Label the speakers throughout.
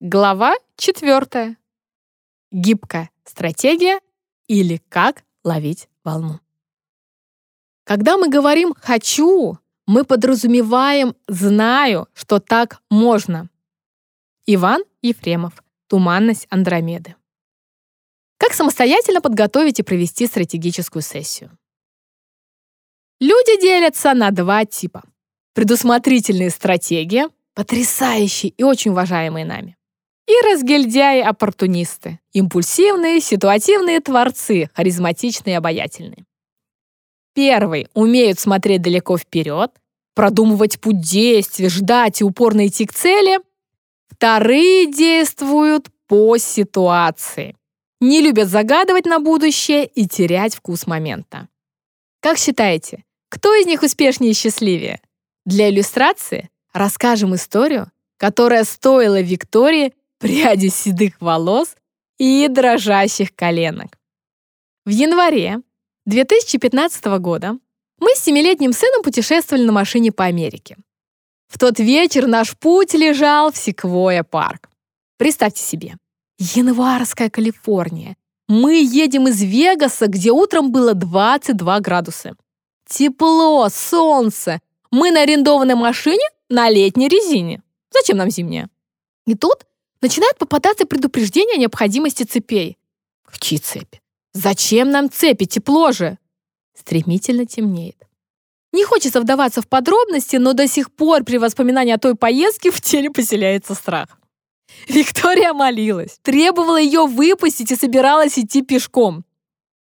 Speaker 1: Глава 4. Гибкая стратегия или как ловить волну. Когда мы говорим «хочу», мы подразумеваем «знаю, что так можно». Иван Ефремов. Туманность Андромеды. Как самостоятельно подготовить и провести стратегическую сессию? Люди делятся на два типа. Предусмотрительные стратегии, потрясающие и очень уважаемые нами и разгильдяи-оппортунисты, импульсивные, ситуативные творцы, харизматичные и обаятельные. Первые умеют смотреть далеко вперед, продумывать путь действий, ждать и упорно идти к цели. Вторые действуют по ситуации. Не любят загадывать на будущее и терять вкус момента. Как считаете, кто из них успешнее и счастливее? Для иллюстрации расскажем историю, которая стоила Виктории пряди седых волос и дрожащих коленок. В январе 2015 года мы с семилетним сыном путешествовали на машине по Америке. В тот вечер наш путь лежал в Секвоя парк. Представьте себе, январская Калифорния. Мы едем из Вегаса, где утром было 22 градуса. Тепло, солнце. Мы на арендованной машине на летней резине. Зачем нам зимняя? И тут начинают попадаться предупреждения о необходимости цепей. Какие цепи? Зачем нам цепи? Тепло же! Стремительно темнеет. Не хочется вдаваться в подробности, но до сих пор при воспоминании о той поездке в теле поселяется страх. Виктория молилась, требовала ее выпустить и собиралась идти пешком.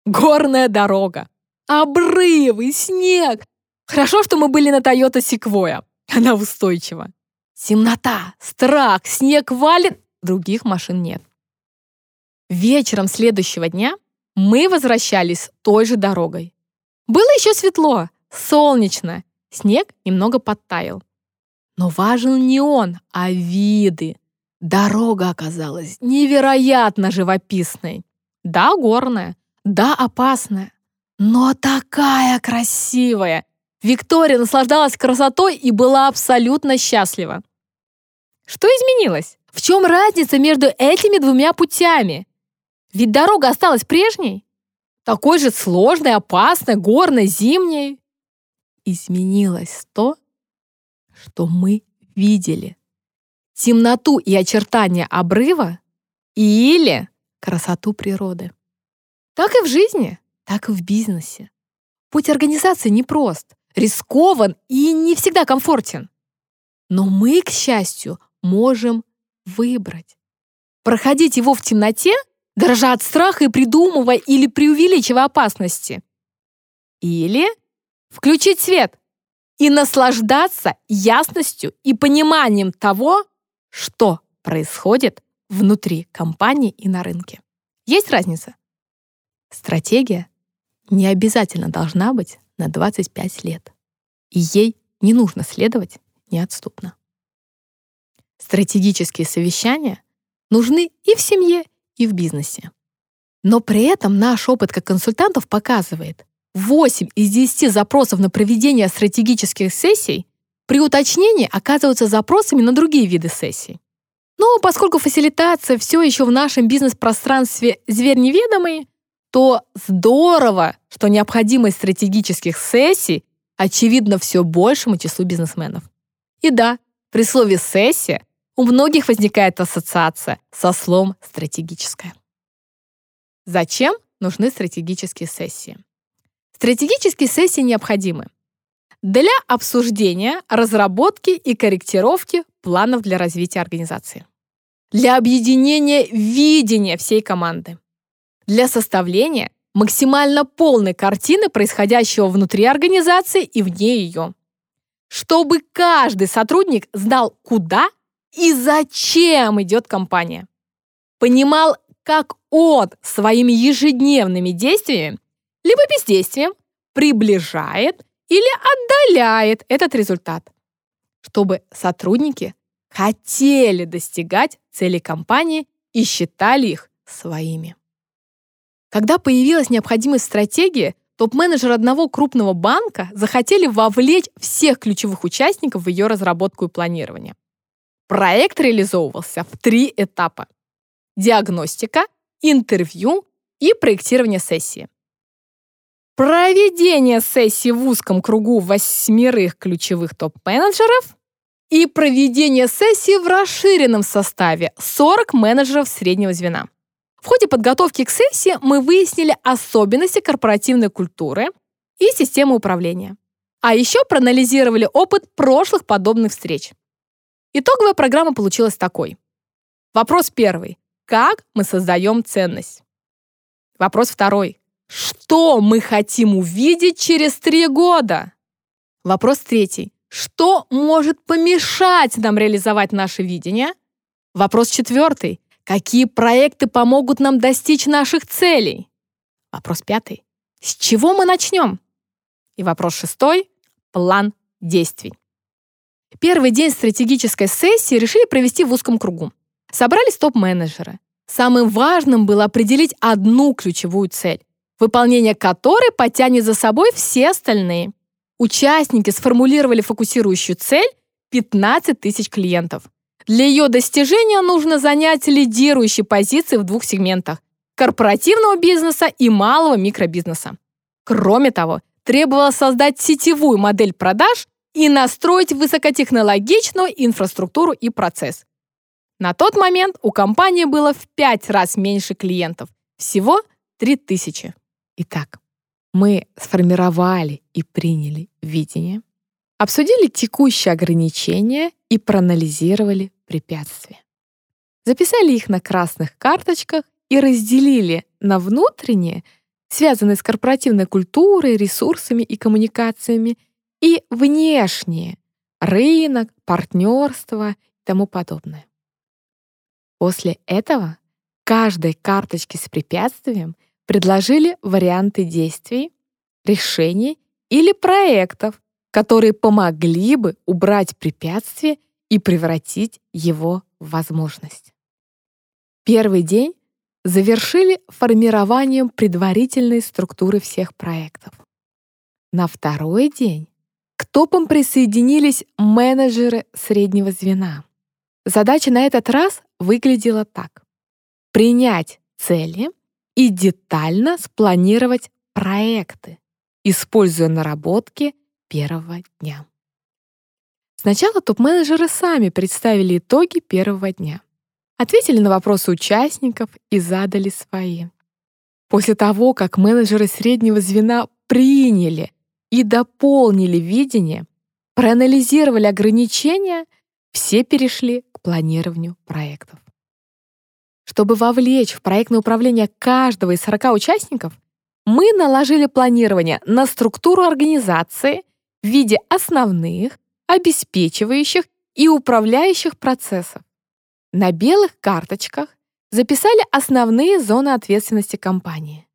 Speaker 1: Горная дорога, обрывы, снег. Хорошо, что мы были на Тойота Секвоя. Она устойчива. Темнота, страх, снег валит, других машин нет. Вечером следующего дня мы возвращались той же дорогой. Было еще светло, солнечно, снег немного подтаял. Но важен не он, а виды. Дорога оказалась невероятно живописной. Да, горная, да, опасная, но такая красивая. Виктория наслаждалась красотой и была абсолютно счастлива. Что изменилось? В чем разница между этими двумя путями? Ведь дорога осталась прежней. Такой же сложной, опасной, горной, зимней. Изменилось то, что мы видели. Темноту и очертания обрыва или красоту природы. Так и в жизни, так и в бизнесе. Путь организации непрост, рискован и не всегда комфортен. Но мы, к счастью, можем выбрать. Проходить его в темноте, дрожа от страха и придумывая или преувеличивая опасности. Или включить свет и наслаждаться ясностью и пониманием того, что происходит внутри компании и на рынке. Есть разница? Стратегия не обязательно должна быть на 25 лет. И ей не нужно следовать неотступно. Стратегические совещания нужны и в семье, и в бизнесе. Но при этом наш опыт как консультантов показывает, 8 из 10 запросов на проведение стратегических сессий при уточнении оказываются запросами на другие виды сессий. Но поскольку фасилитация все еще в нашем бизнес-пространстве зверь неведомый, то здорово, что необходимость стратегических сессий очевидно все большему числу бизнесменов. И да, при слове «сессия» у многих возникает ассоциация со словом «стратегическая». Зачем нужны стратегические сессии? Стратегические сессии необходимы для обсуждения, разработки и корректировки планов для развития организации, для объединения видения всей команды, для составления максимально полной картины происходящего внутри организации и вне ее, чтобы каждый сотрудник знал, куда и зачем идет компания. Понимал, как он своими ежедневными действиями либо бездействием приближает или отдаляет этот результат, чтобы сотрудники хотели достигать цели компании и считали их своими. Когда появилась необходимость стратегии, топ-менеджеры одного крупного банка захотели вовлечь всех ключевых участников в ее разработку и планирование. Проект реализовывался в три этапа. Диагностика, интервью и проектирование сессии. Проведение сессии в узком кругу восьмерых ключевых топ-менеджеров и проведение сессии в расширенном составе 40 менеджеров среднего звена. В ходе подготовки к сессии мы выяснили особенности корпоративной культуры и системы управления. А еще проанализировали опыт прошлых подобных встреч. Итоговая программа получилась такой. Вопрос первый. Как мы создаем ценность? Вопрос второй. Что мы хотим увидеть через три года? Вопрос третий. Что может помешать нам реализовать наше видение? Вопрос четвертый. Какие проекты помогут нам достичь наших целей? Вопрос пятый. С чего мы начнем? И вопрос шестой – план действий. Первый день стратегической сессии решили провести в узком кругу. Собрались топ-менеджеры. Самым важным было определить одну ключевую цель, выполнение которой потянет за собой все остальные. Участники сформулировали фокусирующую цель 15 тысяч клиентов. Для ее достижения нужно занять лидирующие позиции в двух сегментах – корпоративного бизнеса и малого микробизнеса. Кроме того, требовалось создать сетевую модель продаж и настроить высокотехнологичную инфраструктуру и процесс. На тот момент у компании было в пять раз меньше клиентов, всего 3000. Итак, мы сформировали и приняли видение, обсудили текущие ограничения и проанализировали препятствия. Записали их на красных карточках и разделили на внутренние, связанные с корпоративной культурой, ресурсами и коммуникациями, и внешние — рынок, партнерство и тому подобное. После этого каждой карточке с препятствием предложили варианты действий, решений или проектов, которые помогли бы убрать препятствие и превратить его в возможность. Первый день завершили формированием предварительной структуры всех проектов. На второй день к топам присоединились менеджеры среднего звена. Задача на этот раз выглядела так. Принять цели и детально спланировать проекты, используя наработки первого дня. Сначала топ-менеджеры сами представили итоги первого дня, ответили на вопросы участников и задали свои. После того, как менеджеры среднего звена приняли и дополнили видение, проанализировали ограничения, все перешли к планированию проектов. Чтобы вовлечь в проектное управление каждого из 40 участников, мы наложили планирование на структуру организации в виде основных, обеспечивающих и управляющих процессов. На белых карточках записали основные зоны ответственности компании,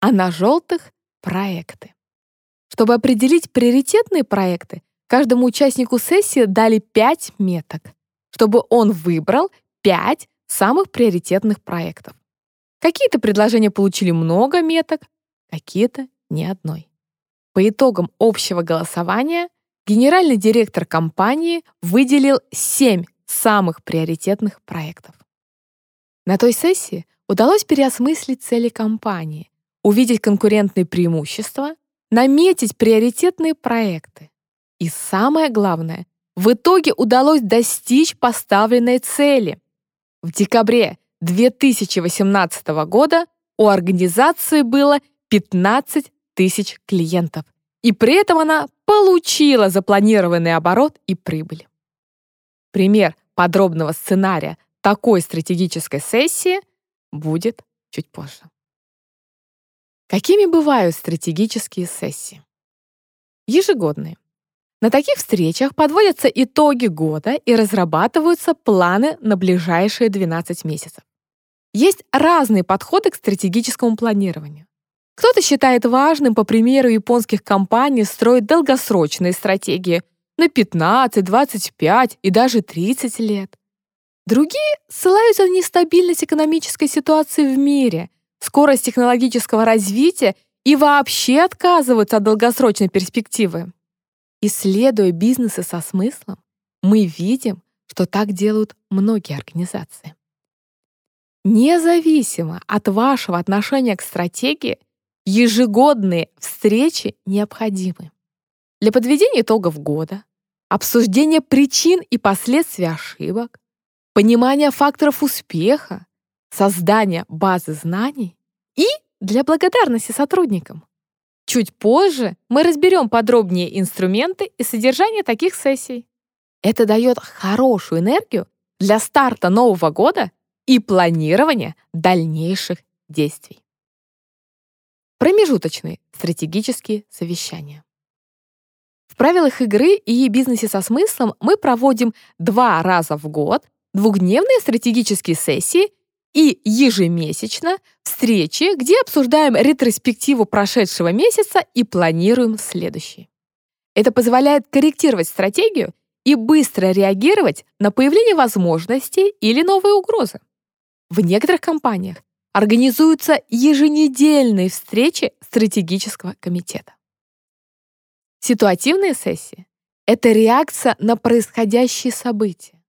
Speaker 1: а на желтых — проекты. Чтобы определить приоритетные проекты, каждому участнику сессии дали 5 меток, чтобы он выбрал 5 самых приоритетных проектов. Какие-то предложения получили много меток, какие-то ни одной. По итогам общего голосования генеральный директор компании выделил 7 самых приоритетных проектов. На той сессии удалось переосмыслить цели компании, увидеть конкурентные преимущества, наметить приоритетные проекты. И самое главное, в итоге удалось достичь поставленной цели. В декабре 2018 года у организации было 15 тысяч клиентов, и при этом она получила запланированный оборот и прибыль. Пример подробного сценария такой стратегической сессии будет чуть позже. Какими бывают стратегические сессии? Ежегодные. На таких встречах подводятся итоги года и разрабатываются планы на ближайшие 12 месяцев. Есть разные подходы к стратегическому планированию. Кто-то считает важным, по примеру японских компаний, строить долгосрочные стратегии на 15, 25 и даже 30 лет. Другие ссылаются на нестабильность экономической ситуации в мире, скорость технологического развития и вообще отказываются от долгосрочной перспективы. Исследуя бизнесы со смыслом, мы видим, что так делают многие организации. Независимо от вашего отношения к стратегии, ежегодные встречи необходимы. Для подведения итогов года, обсуждения причин и последствий ошибок, понимания факторов успеха, создания базы знаний и для благодарности сотрудникам. Чуть позже мы разберем подробнее инструменты и содержание таких сессий. Это дает хорошую энергию для старта Нового года и планирования дальнейших действий. Промежуточные стратегические совещания. В правилах игры и бизнесе со смыслом мы проводим два раза в год двухдневные стратегические сессии и ежемесячно встречи, где обсуждаем ретроспективу прошедшего месяца и планируем следующий. Это позволяет корректировать стратегию и быстро реагировать на появление возможностей или новые угрозы. В некоторых компаниях организуются еженедельные встречи стратегического комитета. Ситуативные сессии — это реакция на происходящие события.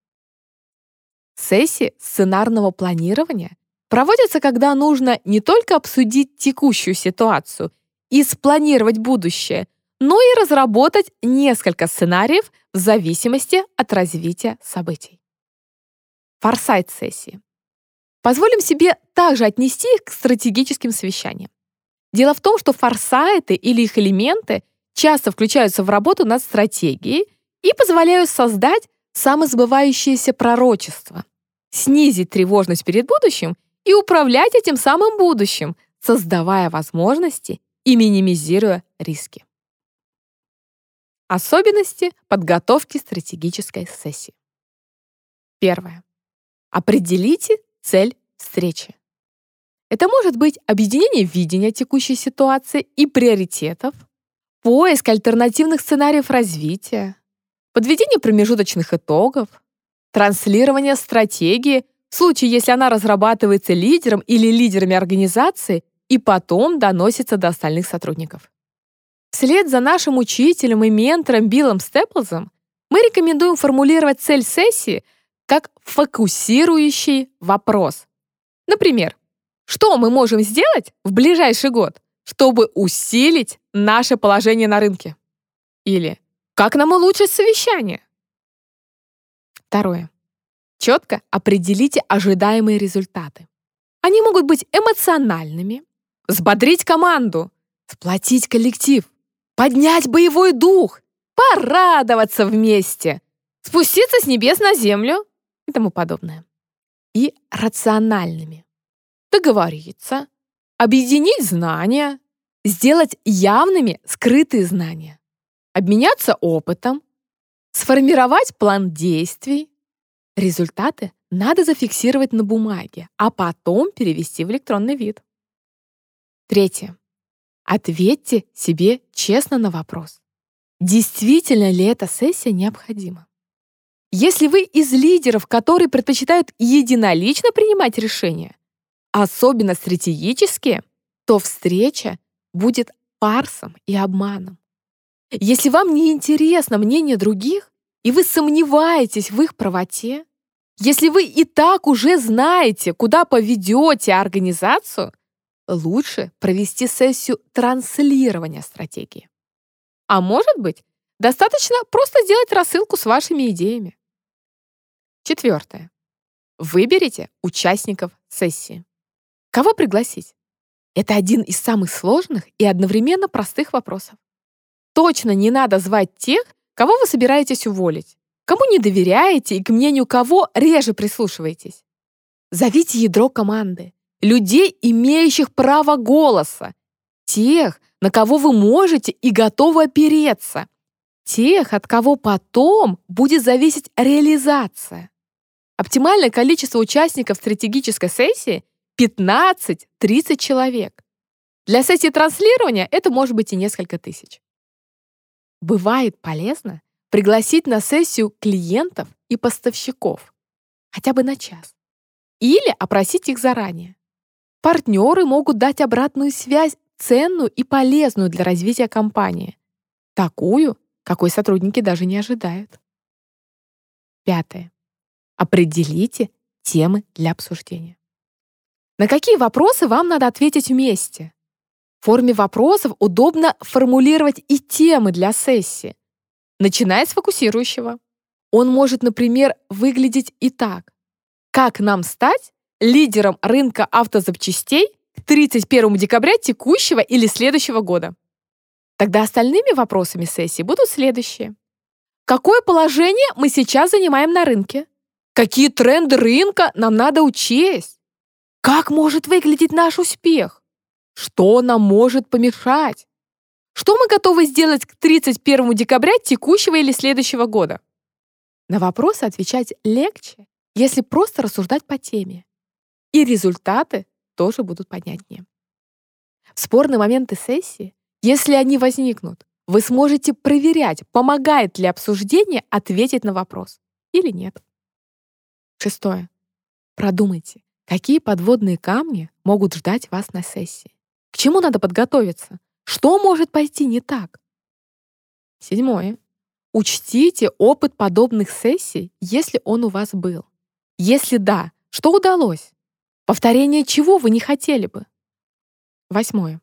Speaker 1: Сессии сценарного планирования проводятся, когда нужно не только обсудить текущую ситуацию и спланировать будущее, но и разработать несколько сценариев в зависимости от развития событий. Форсайт-сессии Позволим себе также отнести их к стратегическим совещаниям. Дело в том, что форсайты или их элементы часто включаются в работу над стратегией и позволяют создать самосбывающееся пророчество, снизить тревожность перед будущим и управлять этим самым будущим, создавая возможности и минимизируя риски. Особенности подготовки стратегической сессии. Первое. Определите цель встречи. Это может быть объединение видения текущей ситуации и приоритетов, поиск альтернативных сценариев развития, подведение промежуточных итогов, транслирование стратегии в случае, если она разрабатывается лидером или лидерами организации и потом доносится до остальных сотрудников. Вслед за нашим учителем и ментором Биллом Степлзом мы рекомендуем формулировать цель сессии – как фокусирующий вопрос. Например, что мы можем сделать в ближайший год, чтобы усилить наше положение на рынке? Или как нам улучшить совещание? Второе. Четко определите ожидаемые результаты. Они могут быть эмоциональными, взбодрить команду, сплотить коллектив, поднять боевой дух, порадоваться вместе, спуститься с небес на землю и тому подобное. И рациональными. Договориться, объединить знания, сделать явными скрытые знания, обменяться опытом, сформировать план действий. Результаты надо зафиксировать на бумаге, а потом перевести в электронный вид. Третье. Ответьте себе честно на вопрос. Действительно ли эта сессия необходима? Если вы из лидеров, которые предпочитают единолично принимать решения, особенно стратегические, то встреча будет парсом и обманом. Если вам не интересно мнение других, и вы сомневаетесь в их правоте, если вы и так уже знаете, куда поведете организацию, лучше провести сессию транслирования стратегии. А может быть, достаточно просто сделать рассылку с вашими идеями. Четвертое. Выберите участников сессии. Кого пригласить? Это один из самых сложных и одновременно простых вопросов. Точно не надо звать тех, кого вы собираетесь уволить, кому не доверяете и к мнению кого реже прислушиваетесь. Зовите ядро команды, людей, имеющих право голоса, тех, на кого вы можете и готовы опереться, тех, от кого потом будет зависеть реализация. Оптимальное количество участников стратегической сессии 15-30 человек. Для сессии транслирования это может быть и несколько тысяч. Бывает полезно пригласить на сессию клиентов и поставщиков, хотя бы на час, или опросить их заранее. Партнеры могут дать обратную связь, ценную и полезную для развития компании, такую, какой сотрудники даже не ожидают. Пятое. Определите темы для обсуждения. На какие вопросы вам надо ответить вместе? В форме вопросов удобно формулировать и темы для сессии, начиная с фокусирующего. Он может, например, выглядеть и так. Как нам стать лидером рынка автозапчастей к 31 декабря текущего или следующего года? Тогда остальными вопросами сессии будут следующие. Какое положение мы сейчас занимаем на рынке? Какие тренды рынка нам надо учесть? Как может выглядеть наш успех? Что нам может помешать? Что мы готовы сделать к 31 декабря текущего или следующего года? На вопросы отвечать легче, если просто рассуждать по теме. И результаты тоже будут понятнее. В спорные моменты сессии, если они возникнут, вы сможете проверять, помогает ли обсуждение ответить на вопрос или нет. Шестое. Продумайте, какие подводные камни могут ждать вас на сессии. К чему надо подготовиться? Что может пойти не так? Седьмое. Учтите опыт подобных сессий, если он у вас был. Если да, что удалось? Повторение чего вы не хотели бы? Восьмое.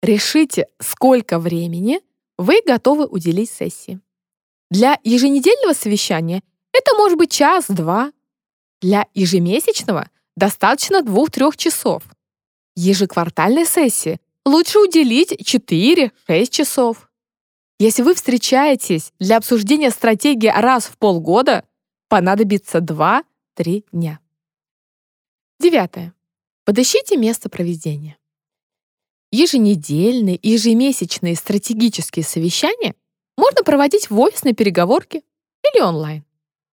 Speaker 1: Решите, сколько времени вы готовы уделить сессии. Для еженедельного совещания это может быть час-два. Для ежемесячного достаточно двух-трех часов. Ежеквартальной сессии лучше уделить 4-6 часов. Если вы встречаетесь для обсуждения стратегии раз в полгода, понадобится 2-3 дня. Девятое. Подыщите место проведения. Еженедельные и ежемесячные стратегические совещания можно проводить в офисной переговорке или онлайн.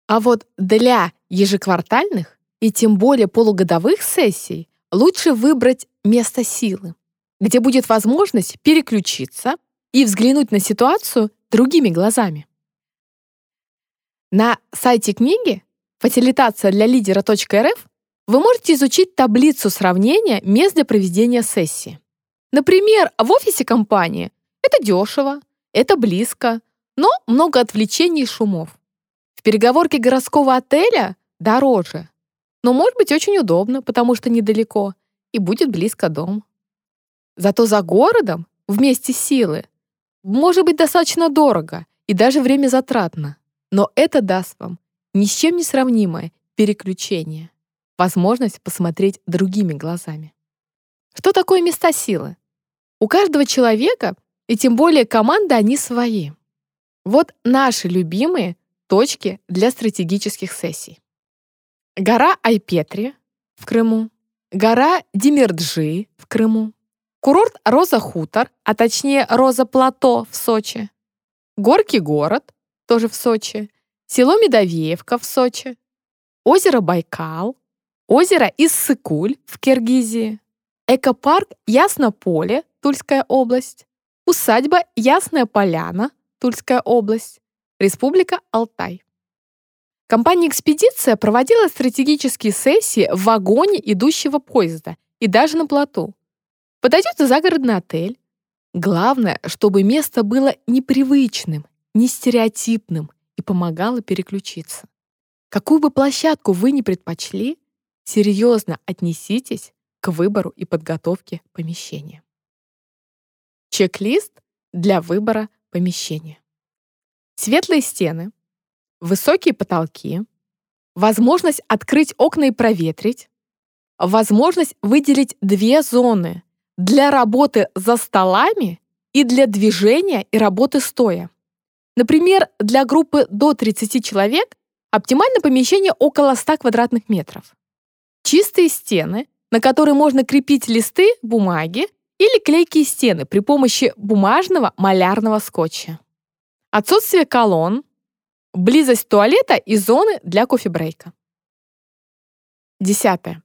Speaker 1: А вот для ежеквартальных и тем более полугодовых сессий лучше выбрать место силы, где будет возможность переключиться и взглянуть на ситуацию другими глазами. На сайте книги «Фасилитация для лидера.рф» вы можете изучить таблицу сравнения мест для проведения сессии. Например, в офисе компании это дешево, это близко, но много отвлечений и шумов. В переговорке городского отеля дороже, но может быть очень удобно, потому что недалеко и будет близко дом. Зато за городом, вместе силы, может быть достаточно дорого и даже время затратно, но это даст вам ни с чем не сравнимое переключение, возможность посмотреть другими глазами. Что такое места силы? У каждого человека, и тем более команды, они свои. Вот наши любимые точки для стратегических сессий. Гора Айпетри в Крыму, гора Димирджи в Крыму, курорт Роза Хутор, а точнее Роза Плато в Сочи, Горький город, тоже в Сочи, село Медовеевка в Сочи, озеро Байкал, озеро Иссыкуль в Киргизии, экопарк Яснополе Тульская область, усадьба Ясная Поляна, Тульская область, Республика Алтай. Компания «Экспедиция» проводила стратегические сессии в вагоне идущего поезда и даже на плоту. Подойдет загородный отель. Главное, чтобы место было непривычным, не стереотипным и помогало переключиться. Какую бы площадку вы ни предпочли, серьезно отнеситесь к выбору и подготовке помещения. Чек-лист для выбора помещения. Светлые стены, высокие потолки, возможность открыть окна и проветрить, возможность выделить две зоны для работы за столами и для движения и работы стоя. Например, для группы до 30 человек оптимальное помещение около 100 квадратных метров. Чистые стены, на которые можно крепить листы бумаги или клейкие стены при помощи бумажного малярного скотча. Отсутствие колонн, близость туалета и зоны для кофе-брейка. Десятое.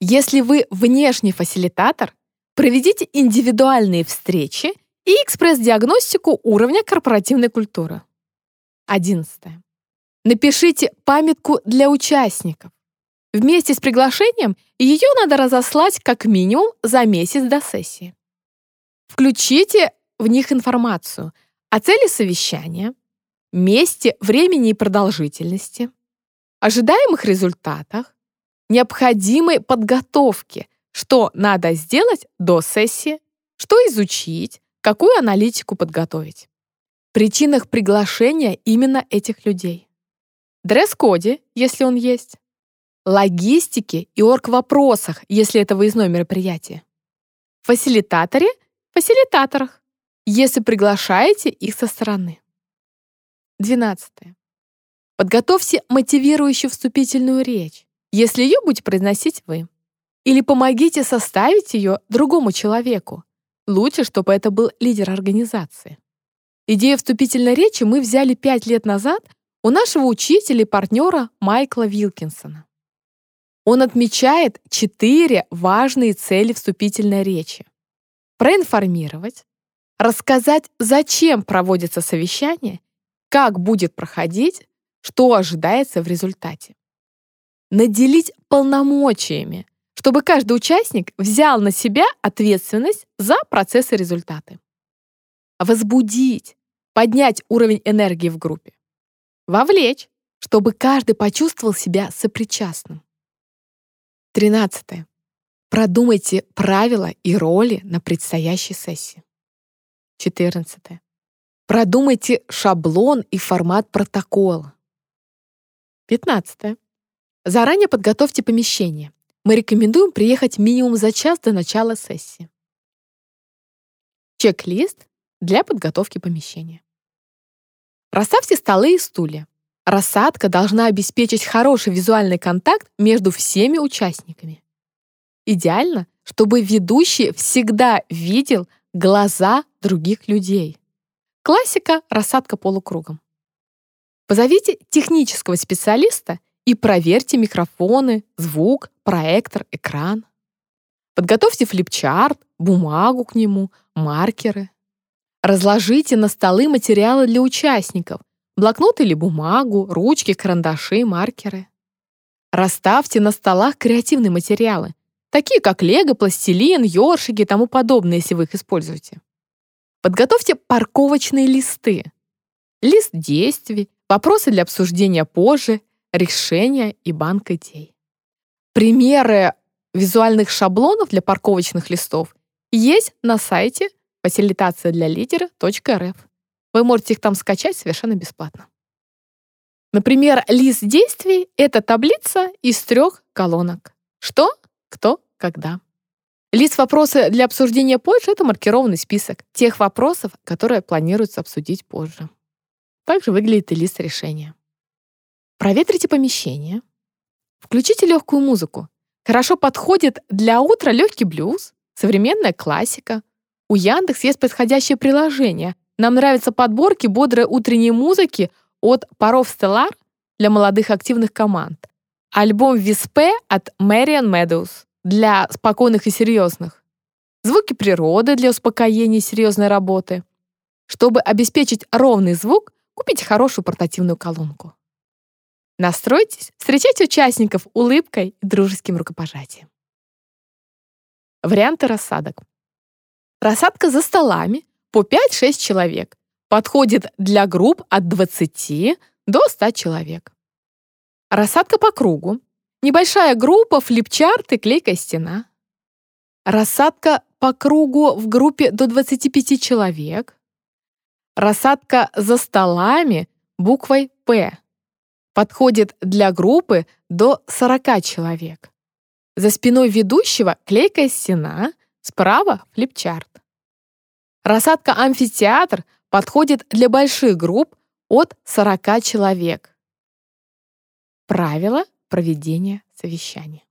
Speaker 1: Если вы внешний фасилитатор, проведите индивидуальные встречи и экспресс-диагностику уровня корпоративной культуры. Одиннадцатое. Напишите памятку для участников. Вместе с приглашением ее надо разослать как минимум за месяц до сессии. Включите в них информацию о цели совещания, месте, времени и продолжительности, ожидаемых результатах, необходимой подготовке, что надо сделать до сессии, что изучить, какую аналитику подготовить. Причинах приглашения именно этих людей. Дресс-коде, если он есть. Логистике и орг-вопросах, если это выездное мероприятие. Фасилитаторе, фасилитаторах, если приглашаете их со стороны. 12. Подготовьте мотивирующую вступительную речь, если ее будете произносить вы. Или помогите составить ее другому человеку. Лучше, чтобы это был лидер организации. Идею вступительной речи мы взяли пять лет назад у нашего учителя и партнера Майкла Вилкинсона. Он отмечает четыре важные цели вступительной речи. Проинформировать, рассказать, зачем проводится совещание, как будет проходить, что ожидается в результате. Наделить полномочиями, чтобы каждый участник взял на себя ответственность за процесс и результаты. Возбудить, поднять уровень энергии в группе. Вовлечь, чтобы каждый почувствовал себя сопричастным. 13. Продумайте правила и роли на предстоящей сессии. 14. Продумайте шаблон и формат протокола. 15. Заранее подготовьте помещение. Мы рекомендуем приехать минимум за час до начала сессии. Чек-лист для подготовки помещения. Расставьте столы и стулья. Рассадка должна обеспечить хороший визуальный контакт между всеми участниками. Идеально, чтобы ведущий всегда видел глаза других людей. Классика — рассадка полукругом. Позовите технического специалиста и проверьте микрофоны, звук, проектор, экран. Подготовьте флипчарт, бумагу к нему, маркеры. Разложите на столы материалы для участников, блокнот или бумагу, ручки, карандаши, маркеры. Расставьте на столах креативные материалы, такие как лего, пластилин, ёршики и тому подобное, если вы их используете. Подготовьте парковочные листы. Лист действий, вопросы для обсуждения позже, решения и банк идей. Примеры визуальных шаблонов для парковочных листов есть на сайте фасилитация для лидера.рф. Вы можете их там скачать совершенно бесплатно. Например, лист действий — это таблица из трех колонок. Что, кто, когда. Лист вопросы для обсуждения позже — это маркированный список тех вопросов, которые планируется обсудить позже. Также выглядит и лист решения. Проветрите помещение. Включите легкую музыку. Хорошо подходит для утра легкий блюз, современная классика. У Яндекс есть подходящее приложение. Нам нравятся подборки бодрой утренней музыки от паров Stellar для молодых активных команд. Альбом Виспе от Мэриан Meadows для спокойных и серьезных. Звуки природы для успокоения и серьезной работы. Чтобы обеспечить ровный звук, купите хорошую портативную колонку. Настройтесь встречать участников улыбкой и дружеским рукопожатием. Варианты рассадок. Рассадка за столами по 5-6 человек. Подходит для групп от 20 до 100 человек. Рассадка по кругу. Небольшая группа, флипчарт и клейкая стена. Рассадка по кругу в группе до 25 человек. Рассадка за столами буквой «П». Подходит для группы до 40 человек. За спиной ведущего клейкая стена, справа флипчарт. Рассадка амфитеатр подходит для больших групп от 40 человек. Правила проведения совещания.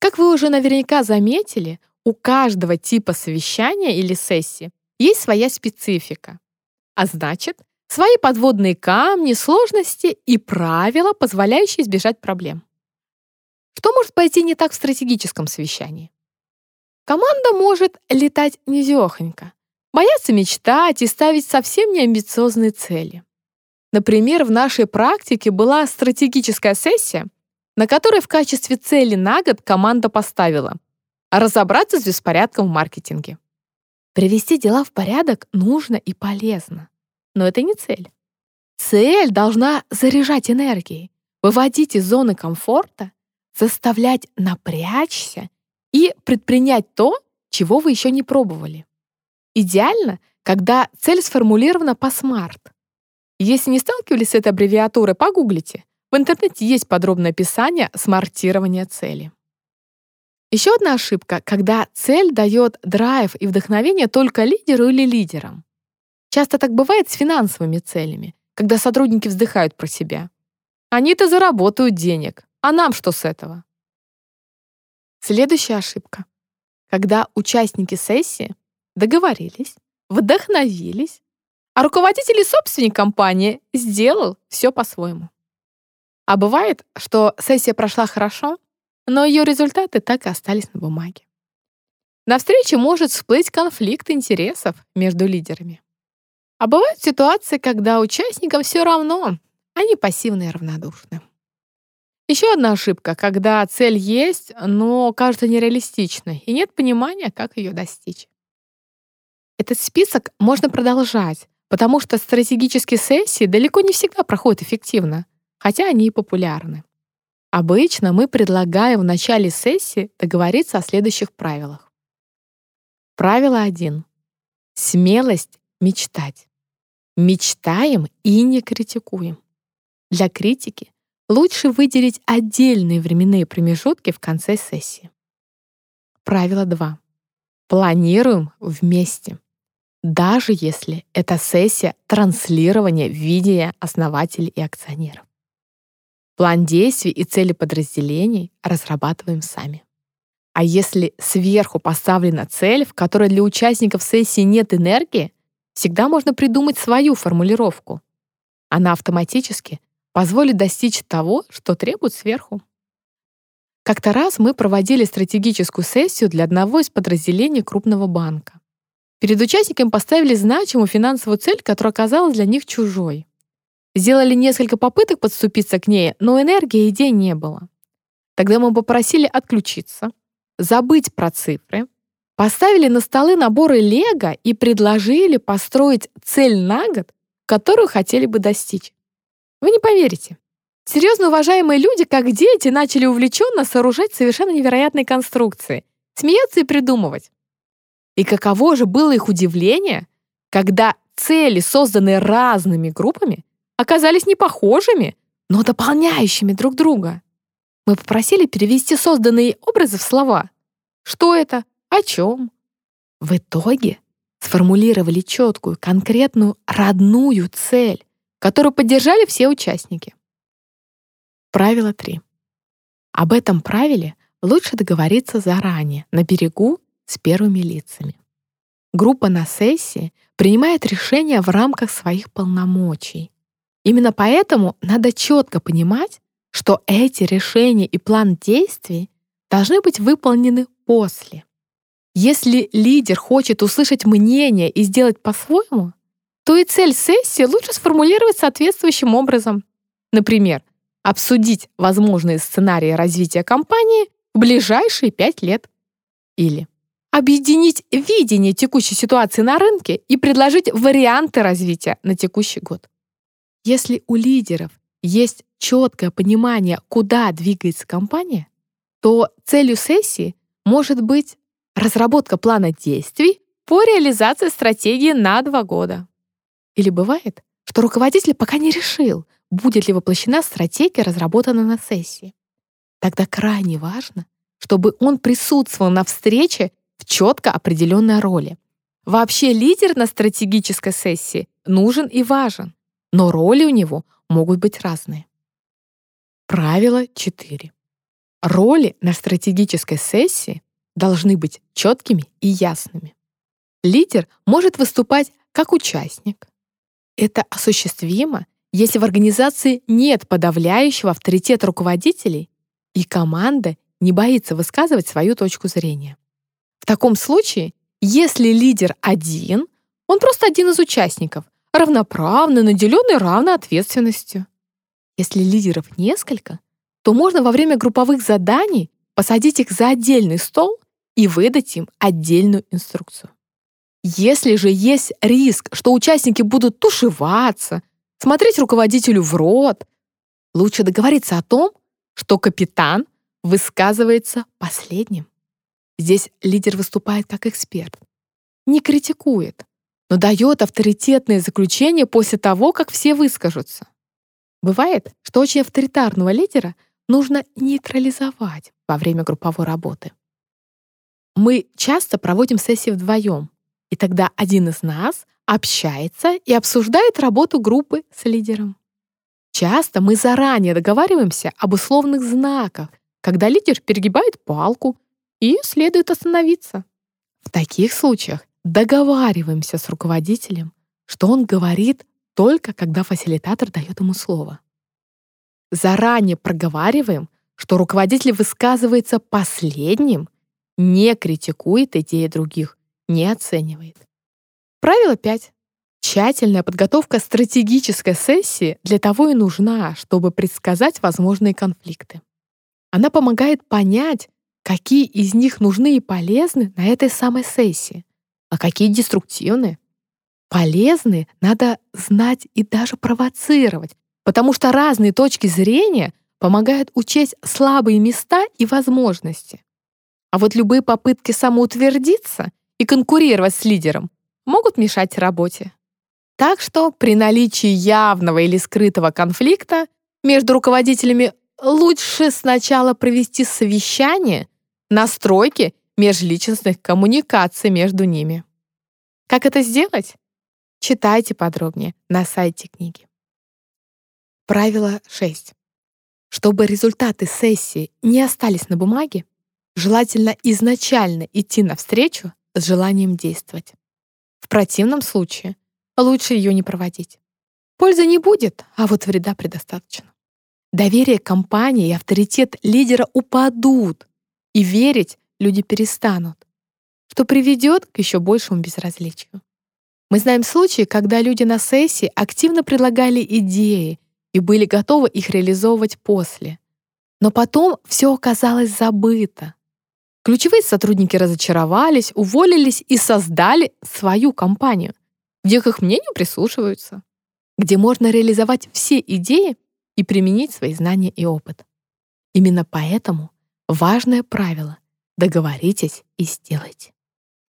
Speaker 1: Как вы уже наверняка заметили, у каждого типа совещания или сессии есть своя специфика. А значит, свои подводные камни, сложности и правила, позволяющие избежать проблем. Что может пойти не так в стратегическом совещании? Команда может летать низехонько, бояться мечтать и ставить совсем неамбициозные цели. Например, в нашей практике была стратегическая сессия, на которой в качестве цели на год команда поставила разобраться с беспорядком в маркетинге. Привести дела в порядок нужно и полезно. Но это не цель. Цель должна заряжать энергией, выводить из зоны комфорта, заставлять напрячься и предпринять то, чего вы еще не пробовали. Идеально, когда цель сформулирована по SMART. Если не сталкивались с этой аббревиатурой, погуглите. В интернете есть подробное описание смартирования цели. Еще одна ошибка, когда цель дает драйв и вдохновение только лидеру или лидерам. Часто так бывает с финансовыми целями, когда сотрудники вздыхают про себя. Они-то заработают денег, а нам что с этого? Следующая ошибка. Когда участники сессии договорились, вдохновились, а руководитель и собственник компании сделал все по-своему. А бывает, что сессия прошла хорошо, но ее результаты так и остались на бумаге. На встрече может всплыть конфликт интересов между лидерами. А бывают ситуации, когда участникам все равно, они пассивны и равнодушны. Еще одна ошибка, когда цель есть, но кажется нереалистичной, и нет понимания, как ее достичь. Этот список можно продолжать, потому что стратегические сессии далеко не всегда проходят эффективно, хотя они и популярны. Обычно мы предлагаем в начале сессии договориться о следующих правилах. Правило 1. Смелость мечтать. Мечтаем и не критикуем. Для критики лучше выделить отдельные временные промежутки в конце сессии. Правило 2. Планируем вместе. Даже если это сессия транслирования видения основателей и акционеров. План действий и цели подразделений разрабатываем сами. А если сверху поставлена цель, в которой для участников сессии нет энергии, всегда можно придумать свою формулировку. Она автоматически позволит достичь того, что требует сверху. Как-то раз мы проводили стратегическую сессию для одного из подразделений крупного банка. Перед участниками поставили значимую финансовую цель, которая оказалась для них чужой. Сделали несколько попыток подступиться к ней, но энергии и идей не было. Тогда мы попросили отключиться, забыть про цифры, поставили на столы наборы лего и предложили построить цель на год, которую хотели бы достичь. Вы не поверите. Серьезно уважаемые люди, как дети, начали увлеченно сооружать совершенно невероятные конструкции, смеяться и придумывать. И каково же было их удивление, когда цели, созданные разными группами, оказались не похожими, но дополняющими друг друга. Мы попросили перевести созданные образы в слова. Что это? О чем? В итоге сформулировали четкую, конкретную, родную цель, которую поддержали все участники. Правило 3. Об этом правиле лучше договориться заранее, на берегу, с первыми лицами. Группа на сессии принимает решения в рамках своих полномочий, Именно поэтому надо четко понимать, что эти решения и план действий должны быть выполнены после. Если лидер хочет услышать мнение и сделать по-своему, то и цель сессии лучше сформулировать соответствующим образом. Например, обсудить возможные сценарии развития компании в ближайшие пять лет. Или объединить видение текущей ситуации на рынке и предложить варианты развития на текущий год. Если у лидеров есть четкое понимание, куда двигается компания, то целью сессии может быть разработка плана действий по реализации стратегии на два года. Или бывает, что руководитель пока не решил, будет ли воплощена стратегия, разработанная на сессии. Тогда крайне важно, чтобы он присутствовал на встрече четко определенной роли. Вообще лидер на стратегической сессии нужен и важен но роли у него могут быть разные. Правило 4. Роли на стратегической сессии должны быть четкими и ясными. Лидер может выступать как участник. Это осуществимо, если в организации нет подавляющего авторитета руководителей и команда не боится высказывать свою точку зрения. В таком случае, если лидер один, он просто один из участников, равноправны, наделенные равной ответственностью. Если лидеров несколько, то можно во время групповых заданий посадить их за отдельный стол и выдать им отдельную инструкцию. Если же есть риск, что участники будут тушеваться, смотреть руководителю в рот, Лучше договориться о том, что капитан высказывается последним. Здесь лидер выступает как эксперт. Не критикует, но дает авторитетные заключения после того, как все выскажутся. Бывает, что очень авторитарного лидера нужно нейтрализовать во время групповой работы. Мы часто проводим сессии вдвоем, и тогда один из нас общается и обсуждает работу группы с лидером. Часто мы заранее договариваемся об условных знаках, когда лидер перегибает палку и следует остановиться. В таких случаях договариваемся с руководителем, что он говорит только когда фасилитатор дает ему слово. Заранее проговариваем, что руководитель высказывается последним, не критикует идеи других, не оценивает. Правило 5. Тщательная подготовка стратегической сессии для того и нужна, чтобы предсказать возможные конфликты. Она помогает понять, какие из них нужны и полезны на этой самой сессии, а какие деструктивны. Полезны надо знать и даже провоцировать, потому что разные точки зрения помогают учесть слабые места и возможности. А вот любые попытки самоутвердиться и конкурировать с лидером могут мешать работе. Так что при наличии явного или скрытого конфликта между руководителями лучше сначала провести совещание, настройки межличностных коммуникаций между ними. Как это сделать? Читайте подробнее на сайте книги. Правило 6. Чтобы результаты сессии не остались на бумаге, желательно изначально идти навстречу с желанием действовать. В противном случае лучше ее не проводить. Пользы не будет, а вот вреда предостаточно. Доверие компании и авторитет лидера упадут, и верить люди перестанут, что приведет к еще большему безразличию. Мы знаем случаи, когда люди на сессии активно предлагали идеи и были готовы их реализовывать после. Но потом все оказалось забыто. Ключевые сотрудники разочаровались, уволились и создали свою компанию, где к их мнению прислушиваются, где можно реализовать все идеи и применить свои знания и опыт. Именно поэтому важное правило — договоритесь и сделайте.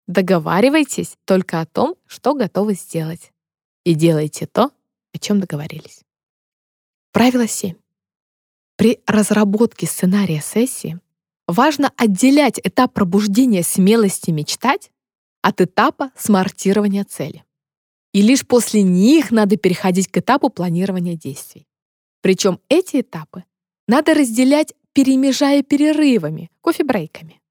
Speaker 1: Договаривайтесь только о том, что готовы сделать. И делайте то, о чем договорились. Правило 7. При разработке сценария сессии важно отделять этап пробуждения смелости мечтать от этапа смартирования цели и лишь после них надо переходить к этапу планирования действий. Причем эти этапы надо разделять, перемежая перерывами, кофе-брейками.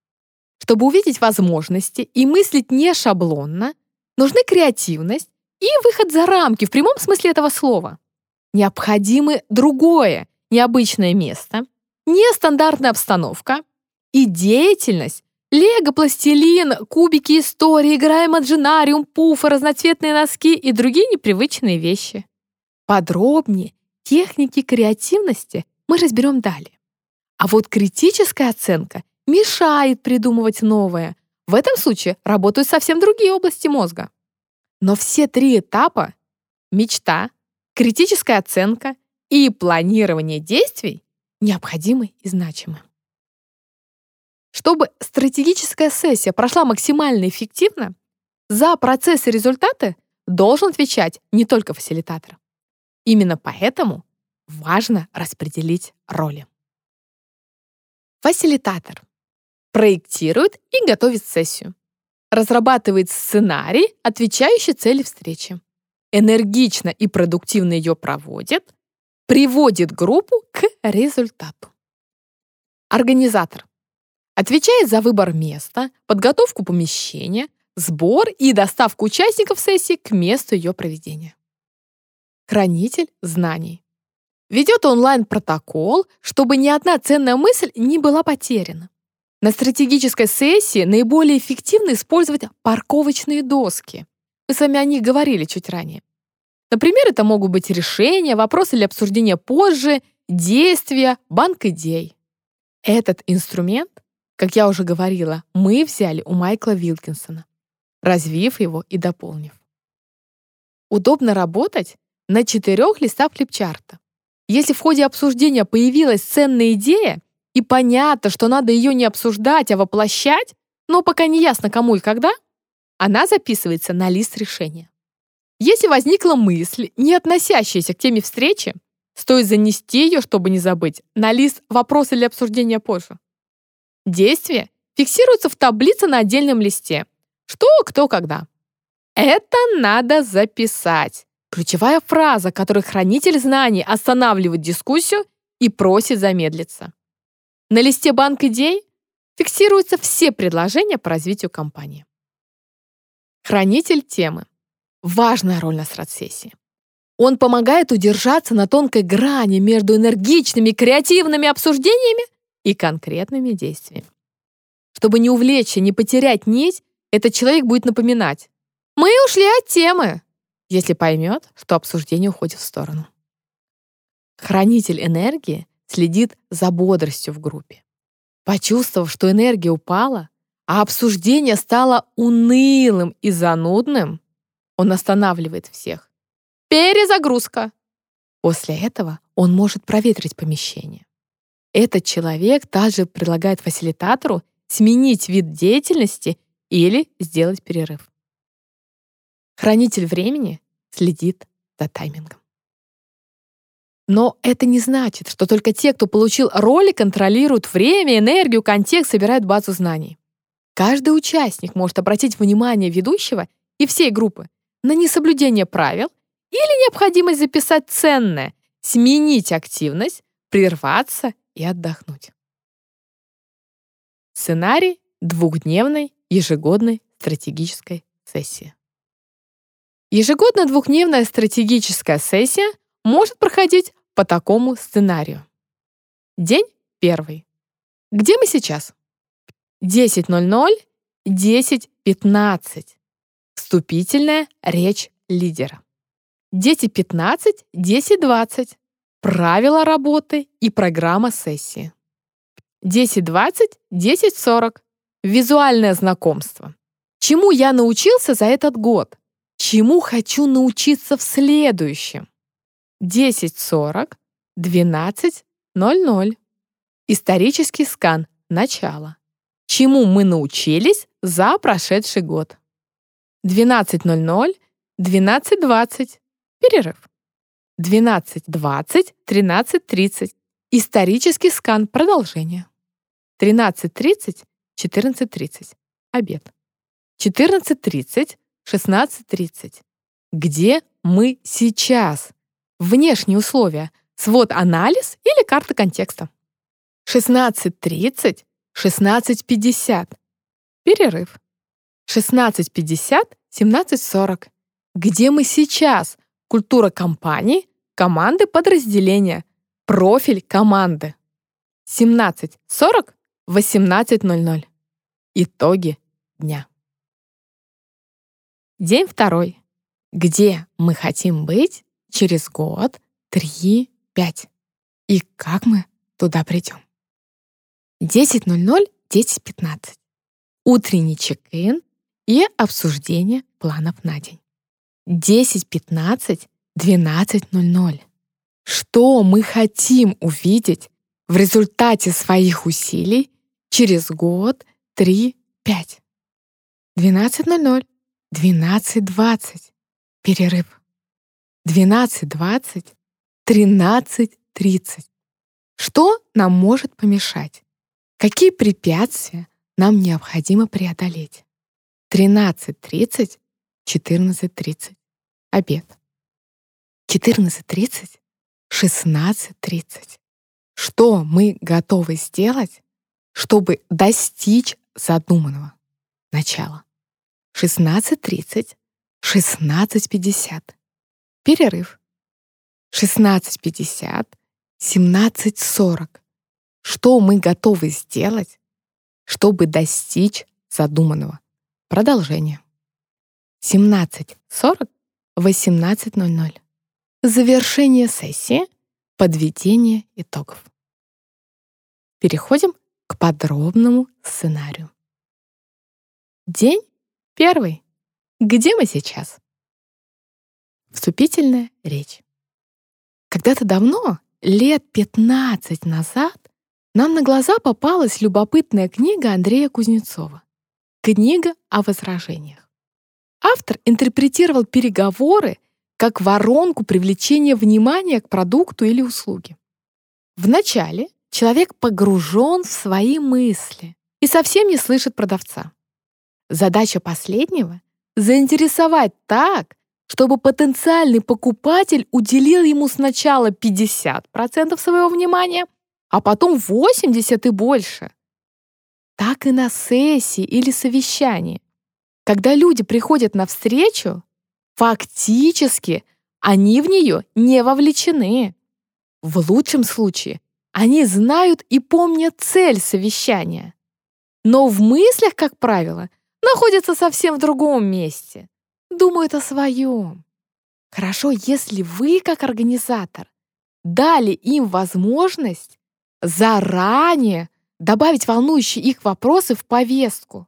Speaker 1: Чтобы увидеть возможности и мыслить не шаблонно, нужны креативность и выход за рамки в прямом смысле этого слова. Необходимы другое, необычное место, нестандартная обстановка и деятельность, Лего, пластилин, кубики истории, игра имаджинариум, пуфы, разноцветные носки и другие непривычные вещи. Подробнее техники креативности мы разберем далее. А вот критическая оценка мешает придумывать новое. В этом случае работают совсем другие области мозга. Но все три этапа — мечта, критическая оценка и планирование действий — необходимы и значимы. Чтобы стратегическая сессия прошла максимально эффективно, за процесс и результаты должен отвечать не только фасилитатор. Именно поэтому важно распределить роли. Фасилитатор проектирует и готовит сессию. Разрабатывает сценарий, отвечающий цели встречи. Энергично и продуктивно ее проводит. Приводит группу к результату. Организатор Отвечает за выбор места, подготовку помещения, сбор и доставку участников сессии к месту ее проведения. Хранитель знаний. Ведет онлайн-протокол, чтобы ни одна ценная мысль не была потеряна. На стратегической сессии наиболее эффективно использовать парковочные доски. Мы с вами о них говорили чуть ранее. Например, это могут быть решения, вопросы или обсуждения позже, действия, банк идей. Этот инструмент как я уже говорила, мы взяли у Майкла Вилкинсона, развив его и дополнив. Удобно работать на четырех листах флипчарта. Если в ходе обсуждения появилась ценная идея, и понятно, что надо ее не обсуждать, а воплощать, но пока не ясно кому и когда, она записывается на лист решения. Если возникла мысль, не относящаяся к теме встречи, стоит занести ее, чтобы не забыть, на лист вопроса или обсуждения позже. Действие фиксируется в таблице на отдельном листе. Что, кто, когда. Это надо записать. Ключевая фраза, которой хранитель знаний останавливает дискуссию и просит замедлиться. На листе банк идей фиксируются все предложения по развитию компании. Хранитель темы. Важная роль на стратсессии. Он помогает удержаться на тонкой грани между энергичными, креативными обсуждениями и конкретными действиями. Чтобы не увлечься, не потерять нить, этот человек будет напоминать. «Мы ушли от темы», если поймет, что обсуждение уходит в сторону. Хранитель энергии следит за бодростью в группе. Почувствовав, что энергия упала, а обсуждение стало унылым и занудным, он останавливает всех. Перезагрузка. После этого он может проветрить помещение. Этот человек также предлагает фасилитатору сменить вид деятельности или сделать перерыв. Хранитель времени следит за таймингом. Но это не значит, что только те, кто получил роли, контролируют время, энергию, контекст, собирают базу знаний. Каждый участник может обратить внимание ведущего и всей группы на несоблюдение правил или необходимость записать ценное, сменить активность, прерваться и отдохнуть. Сценарий двухдневной ежегодной стратегической сессии. Ежегодная двухдневная стратегическая сессия может проходить по такому сценарию. День первый. Где мы сейчас? 10.00, 10.15. Вступительная речь лидера. 10.15, 10.20. Правила работы и программа сессии. 10.20, 10.40. Визуальное знакомство. Чему я научился за этот год? Чему хочу научиться в следующем? 10.40, 12.00. Исторический скан. Начало. Чему мы научились за прошедший год? 12.00, 12.20. Перерыв. 12.20, 13.30. Исторический скан. Продолжение. 13.30, 14.30. Обед. 14.30, 16.30. Где мы сейчас? Внешние условия. Свод-анализ или карта контекста. 16.30, 16.50. Перерыв. 16.50, 17.40. Где мы сейчас? Культура компании, команды подразделения, профиль команды. 17.40, 18.00. Итоги дня. День второй. Где мы хотим быть через год, три, пять? И как мы туда придем? 10.00, 10.15. Утренний чек-ин и обсуждение планов на день. 10.15, 12.00. Что мы хотим увидеть в результате своих усилий через год, три, пять? 12.00, 12.20. Перерыв. 12.20. 13.30. Что нам может помешать? Какие препятствия нам необходимо преодолеть? 13.30, 14.30. Обед. 14.30, 16.30. Что мы готовы сделать, чтобы достичь задуманного начала? 16.30, 16.50. Перерыв. 16.50, 17.40. Что мы готовы сделать, чтобы достичь задуманного? Продолжение. 17.40, 18.00. Завершение сессии, подведение итогов. Переходим к подробному сценарию. День Первый. Где мы сейчас? Вступительная речь. Когда-то давно Лет 15 назад нам на глаза попалась любопытная книга Андрея Кузнецова. Книга о возражениях. Автор интерпретировал переговоры как воронку привлечения внимания к продукту или услуге. Вначале человек погружен в свои мысли и совсем не слышит продавца. Задача последнего — заинтересовать так, чтобы потенциальный покупатель уделил ему сначала 50% своего внимания, а потом 80% и больше. Так и на сессии или совещании. Когда люди приходят на встречу, фактически они в нее не вовлечены. В лучшем случае они знают и помнят цель совещания. Но в мыслях, как правило, находятся совсем в другом месте. Думают о своем. Хорошо, если вы, как организатор, дали им возможность заранее добавить волнующие их вопросы в повестку,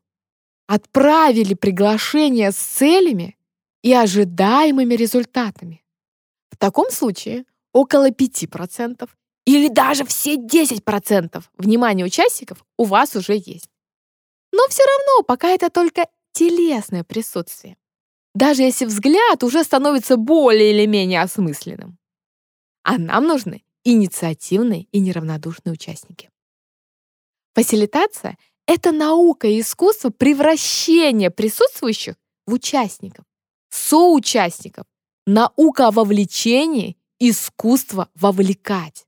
Speaker 1: отправили приглашение с целями и ожидаемыми результатами. В таком случае около 5% или даже все 10% внимания участников у вас уже есть. Но все равно пока это только телесное присутствие. Даже если взгляд уже становится более или менее осмысленным. А нам нужны инициативные и неравнодушные участники. Фасилитация — это наука и искусство превращения присутствующих в участников, соучастников, наука о вовлечении, искусство вовлекать.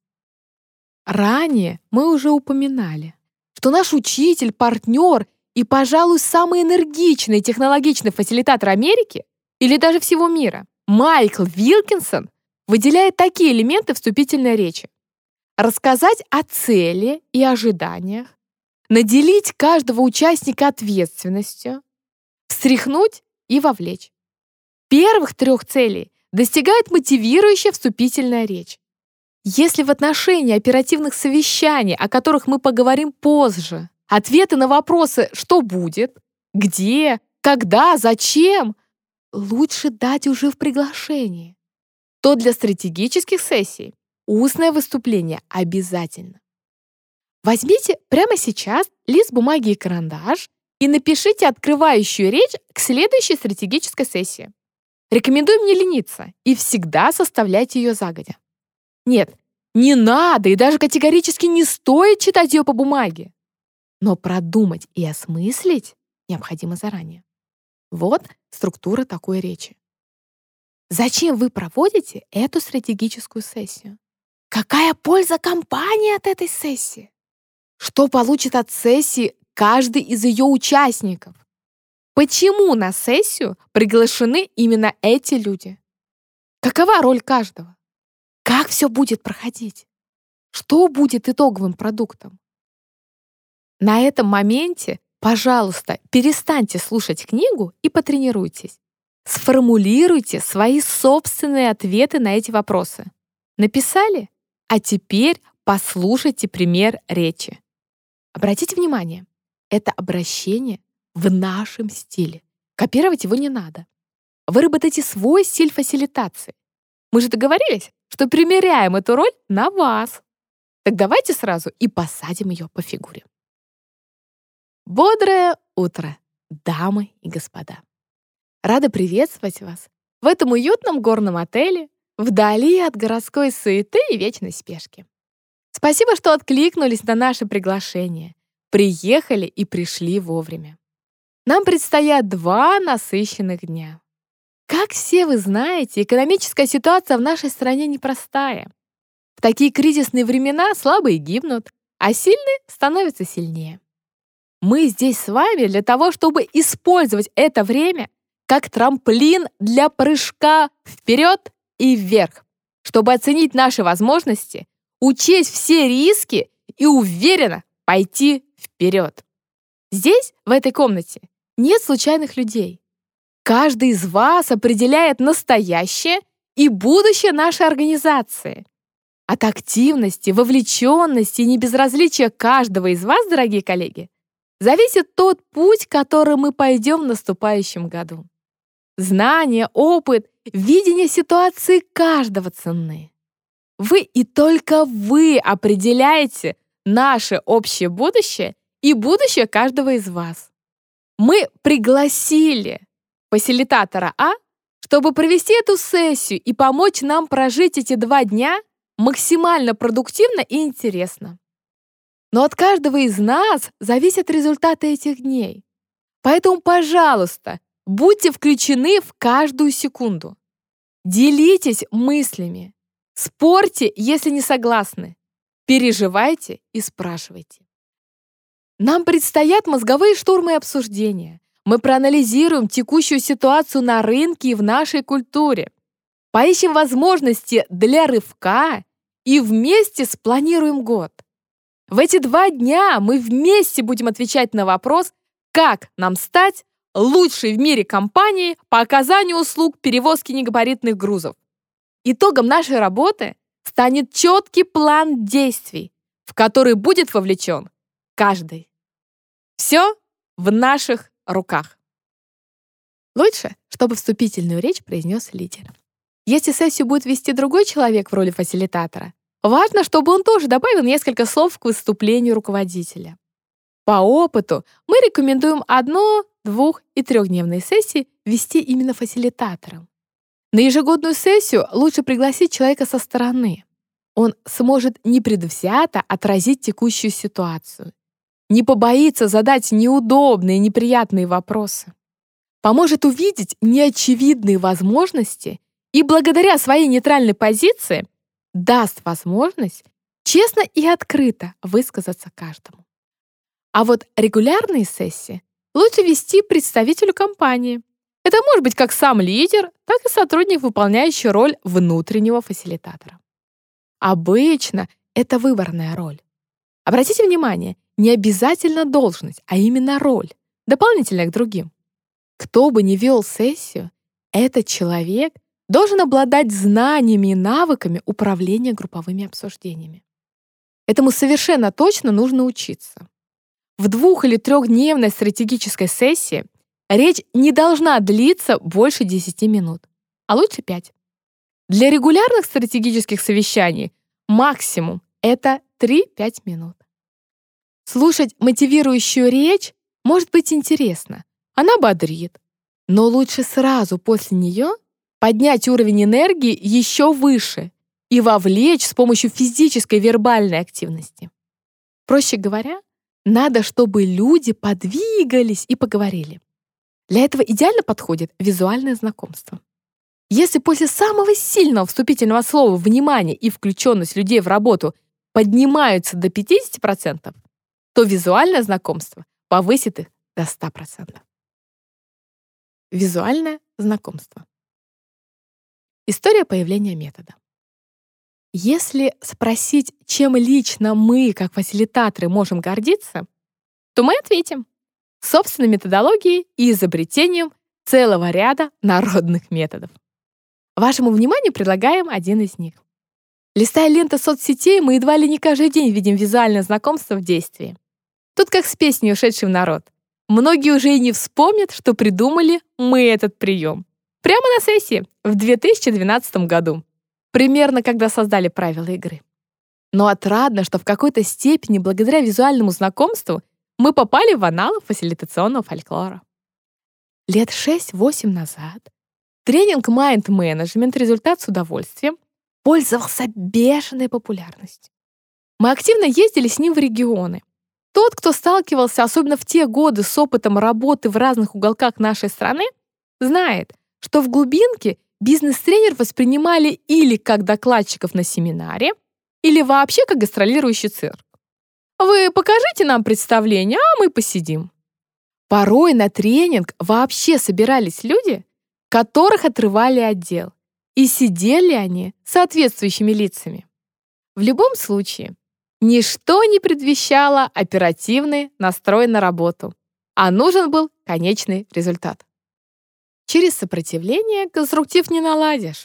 Speaker 1: Ранее мы уже упоминали, что наш учитель, партнер и, пожалуй, самый энергичный технологичный фасилитатор Америки или даже всего мира, Майкл Вилкинсон, выделяет такие элементы вступительной речи. Рассказать о цели и ожиданиях, наделить каждого участника ответственностью, встряхнуть и вовлечь. Первых трех целей достигает мотивирующая вступительная речь. Если в отношении оперативных совещаний, о которых мы поговорим позже, ответы на вопросы «что будет?», «где?», «когда?», «зачем?», лучше дать уже в приглашении, то для стратегических сессий устное выступление обязательно. Возьмите прямо сейчас лист бумаги и карандаш и напишите открывающую речь к следующей стратегической сессии. Рекомендуем не лениться и всегда составлять ее загодя. Нет, не надо и даже категорически не стоит читать ее по бумаге. Но продумать и осмыслить необходимо заранее. Вот структура такой речи. Зачем вы проводите эту стратегическую сессию? Какая польза компании от этой сессии? Что получит от сессии каждый из ее участников? Почему на сессию приглашены именно эти люди? Какова роль каждого? Как все будет проходить? Что будет итоговым продуктом? На этом моменте, пожалуйста, перестаньте слушать книгу и потренируйтесь. Сформулируйте свои собственные ответы на эти вопросы. Написали? А теперь послушайте пример речи. Обратите внимание, это обращение в нашем стиле. Копировать его не надо. Выработайте свой стиль фасилитации. Мы же договорились, что примеряем эту роль на вас. Так давайте сразу и посадим ее по фигуре. Бодрое утро, дамы и господа. Рада приветствовать вас в этом уютном горном отеле, вдали от городской суеты и вечной спешки. Спасибо, что откликнулись на наше приглашение, приехали и пришли вовремя. Нам предстоят два насыщенных дня. Как все вы знаете, экономическая ситуация в нашей стране непростая. В такие кризисные времена слабые гибнут, а сильные становятся сильнее. Мы здесь с вами для того, чтобы использовать это время как трамплин для прыжка вперед и вверх, чтобы оценить наши возможности, учесть все риски и уверенно пойти вперед. Здесь, в этой комнате, нет случайных людей. Каждый из вас определяет настоящее и будущее нашей организации. От активности, вовлеченности и небезразличия каждого из вас, дорогие коллеги, зависит тот путь, который мы пойдем в наступающем году. Знания, опыт, видение ситуации каждого ценны. Вы и только вы определяете наше общее будущее и будущее каждого из вас. Мы пригласили фасилитатора А, чтобы провести эту сессию и помочь нам прожить эти два дня максимально продуктивно и интересно. Но от каждого из нас зависят результаты этих дней. Поэтому, пожалуйста, будьте включены в каждую секунду. Делитесь мыслями. Спорьте, если не согласны. Переживайте и спрашивайте. Нам предстоят мозговые штурмы и обсуждения. Мы проанализируем текущую ситуацию на рынке и в нашей культуре. Поищем возможности для рывка и вместе спланируем год. В эти два дня мы вместе будем отвечать на вопрос, как нам стать лучшей в мире компанией по оказанию услуг перевозки негабаритных грузов. Итогом нашей работы станет четкий план действий, в который будет вовлечен каждый. Все в наших руках. Лучше, чтобы вступительную речь произнес лидер. Если сессию будет вести другой человек в роли фасилитатора, важно, чтобы он тоже добавил несколько слов к выступлению руководителя. По опыту мы рекомендуем одно, двух и трехдневные сессии вести именно фасилитатором. На ежегодную сессию лучше пригласить человека со стороны. Он сможет непредвзято отразить текущую ситуацию не побоится задать неудобные, неприятные вопросы, поможет увидеть неочевидные возможности и благодаря своей нейтральной позиции даст возможность честно и открыто высказаться каждому. А вот регулярные сессии лучше вести представителю компании. Это может быть как сам лидер, так и сотрудник, выполняющий роль внутреннего фасилитатора. Обычно это выборная роль. Обратите внимание, не обязательно должность, а именно роль, дополнительная к другим. Кто бы ни вел сессию, этот человек должен обладать знаниями и навыками управления групповыми обсуждениями. Этому совершенно точно нужно учиться. В двух- или трехдневной стратегической сессии речь не должна длиться больше 10 минут, а лучше 5. Для регулярных стратегических совещаний максимум это 3-5 минут. Слушать мотивирующую речь может быть интересно. Она бодрит. Но лучше сразу после нее поднять уровень энергии еще выше и вовлечь с помощью физической вербальной активности. Проще говоря, надо, чтобы люди подвигались и поговорили. Для этого идеально подходит визуальное знакомство. Если после самого сильного вступительного слова внимание и включенность людей в работу поднимаются до 50%, то визуальное знакомство повысит их до 100%. Визуальное знакомство. История появления метода. Если спросить, чем лично мы, как фасилитаторы, можем гордиться, то мы ответим собственной методологией и изобретением целого ряда народных методов. Вашему вниманию предлагаем один из них. Листая ленты соцсетей, мы едва ли не каждый день видим визуальное знакомство в действии. Тут как с песней, ушедшей в народ. Многие уже и не вспомнят, что придумали мы этот прием. Прямо на сессии в 2012 году. Примерно когда создали правила игры. Но отрадно, что в какой-то степени благодаря визуальному знакомству мы попали в аналы фасилитационного фольклора. Лет 6-8 назад тренинг Mind Management «Результат с удовольствием» пользовался бешеной популярностью. Мы активно ездили с ним в регионы, тот, кто сталкивался, особенно в те годы, с опытом работы в разных уголках нашей страны, знает, что в глубинке бизнес-тренер воспринимали или как докладчиков на семинаре, или вообще как гастролирующий цирк. Вы покажите нам представление, а мы посидим. Порой на тренинг вообще собирались люди, которых отрывали отдел, и сидели они соответствующими лицами. В любом случае, Ничто не предвещало оперативный настрой на работу, а нужен был конечный результат. Через сопротивление конструктив не наладишь.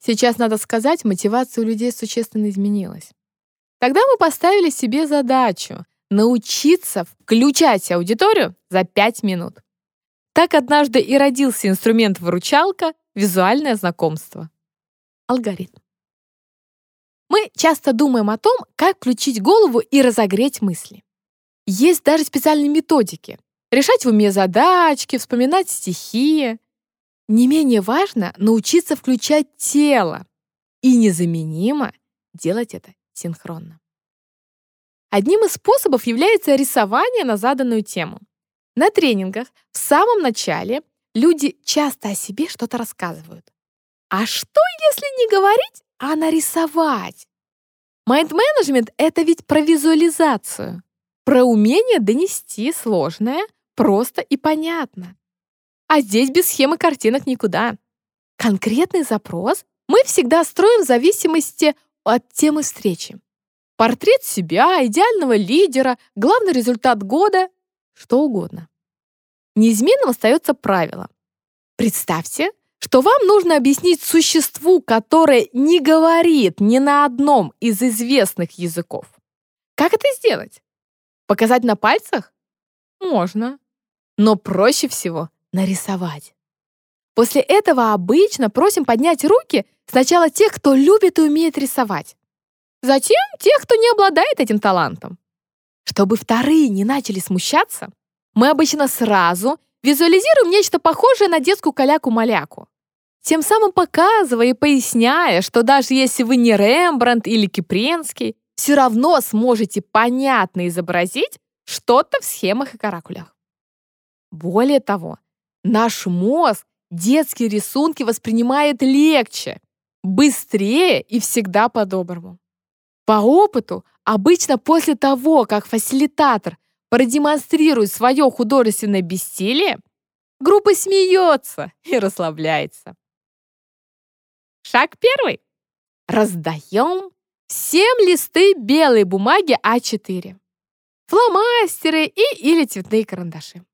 Speaker 1: Сейчас, надо сказать, мотивация у людей существенно изменилась. Тогда мы поставили себе задачу научиться включать аудиторию за 5 минут. Так однажды и родился инструмент-выручалка «Визуальное знакомство». Алгоритм. Мы часто думаем о том, как включить голову и разогреть мысли. Есть даже специальные методики. Решать в уме задачки, вспоминать стихи. Не менее важно научиться включать тело. И незаменимо делать это синхронно. Одним из способов является рисование на заданную тему. На тренингах в самом начале люди часто о себе что-то рассказывают. А что, если не говорить, а нарисовать? Майнд-менеджмент — это ведь про визуализацию, про умение донести сложное просто и понятно. А здесь без схемы картинок никуда. Конкретный запрос мы всегда строим в зависимости от темы встречи. Портрет себя, идеального лидера, главный результат года — что угодно. Неизменным остается правило. Представьте, что вам нужно объяснить существу, которое не говорит ни на одном из известных языков. Как это сделать? Показать на пальцах? Можно. Но проще всего нарисовать. После этого обычно просим поднять руки сначала тех, кто любит и умеет рисовать. Затем тех, кто не обладает этим талантом. Чтобы вторые не начали смущаться, мы обычно сразу визуализируем нечто похожее на детскую каляку-маляку тем самым показывая и поясняя, что даже если вы не Рембрандт или Кипренский, все равно сможете понятно изобразить что-то в схемах и каракулях. Более того, наш мозг детские рисунки воспринимает легче, быстрее и всегда по-доброму. По опыту, обычно после того, как фасилитатор продемонстрирует свое художественное бессилие, группа смеется и расслабляется. Шаг первый. Раздаем всем листы белой бумаги А4. Фломастеры и или цветные карандаши.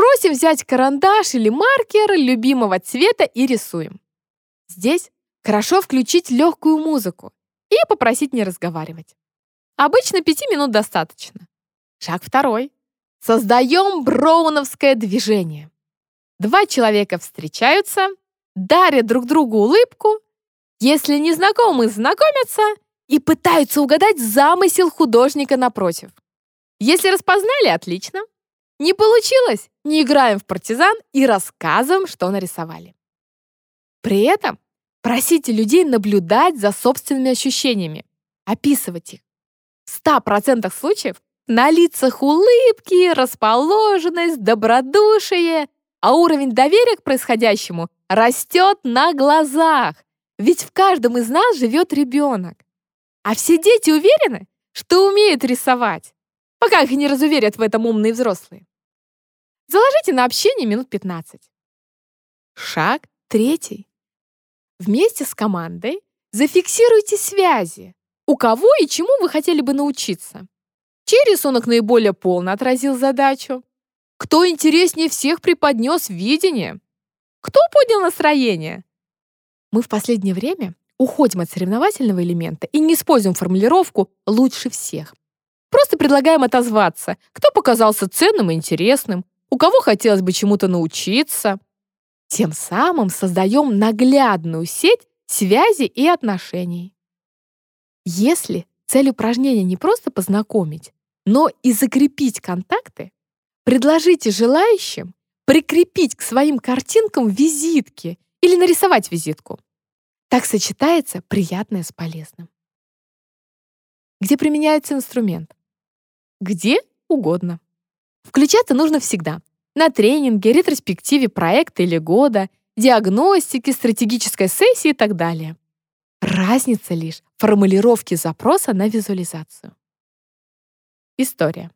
Speaker 1: Просим взять карандаш или маркер любимого цвета и рисуем. Здесь хорошо включить легкую музыку и попросить не разговаривать. Обычно пяти минут достаточно. Шаг второй. Создаем броуновское движение. Два человека встречаются, дарят друг другу улыбку, если незнакомые знакомятся и пытаются угадать замысел художника напротив. Если распознали, отлично. Не получилось, не играем в партизан и рассказываем, что нарисовали. При этом просите людей наблюдать за собственными ощущениями, описывать их. В 100% случаев на лицах улыбки, расположенность, добродушие, а уровень доверия к происходящему растет на глазах. Ведь в каждом из нас живет ребенок. А все дети уверены, что умеют рисовать, пока их не разуверят в этом умные взрослые. Заложите на общение минут 15. Шаг третий. Вместе с командой зафиксируйте связи. У кого и чему вы хотели бы научиться? Чей рисунок наиболее полно отразил задачу? Кто интереснее всех преподнес видение? Кто поднял настроение? Мы в последнее время уходим от соревновательного элемента и не используем формулировку «лучше всех». Просто предлагаем отозваться, кто показался ценным и интересным, у кого хотелось бы чему-то научиться. Тем самым создаем наглядную сеть связей и отношений. Если цель упражнения не просто познакомить, но и закрепить контакты, Предложите желающим прикрепить к своим картинкам визитки или нарисовать визитку. Так сочетается приятное с полезным. Где применяется инструмент? Где угодно. Включаться нужно всегда. На тренинге, ретроспективе проекта или года, диагностике, стратегической сессии и так далее. Разница лишь в формулировке запроса на визуализацию. История.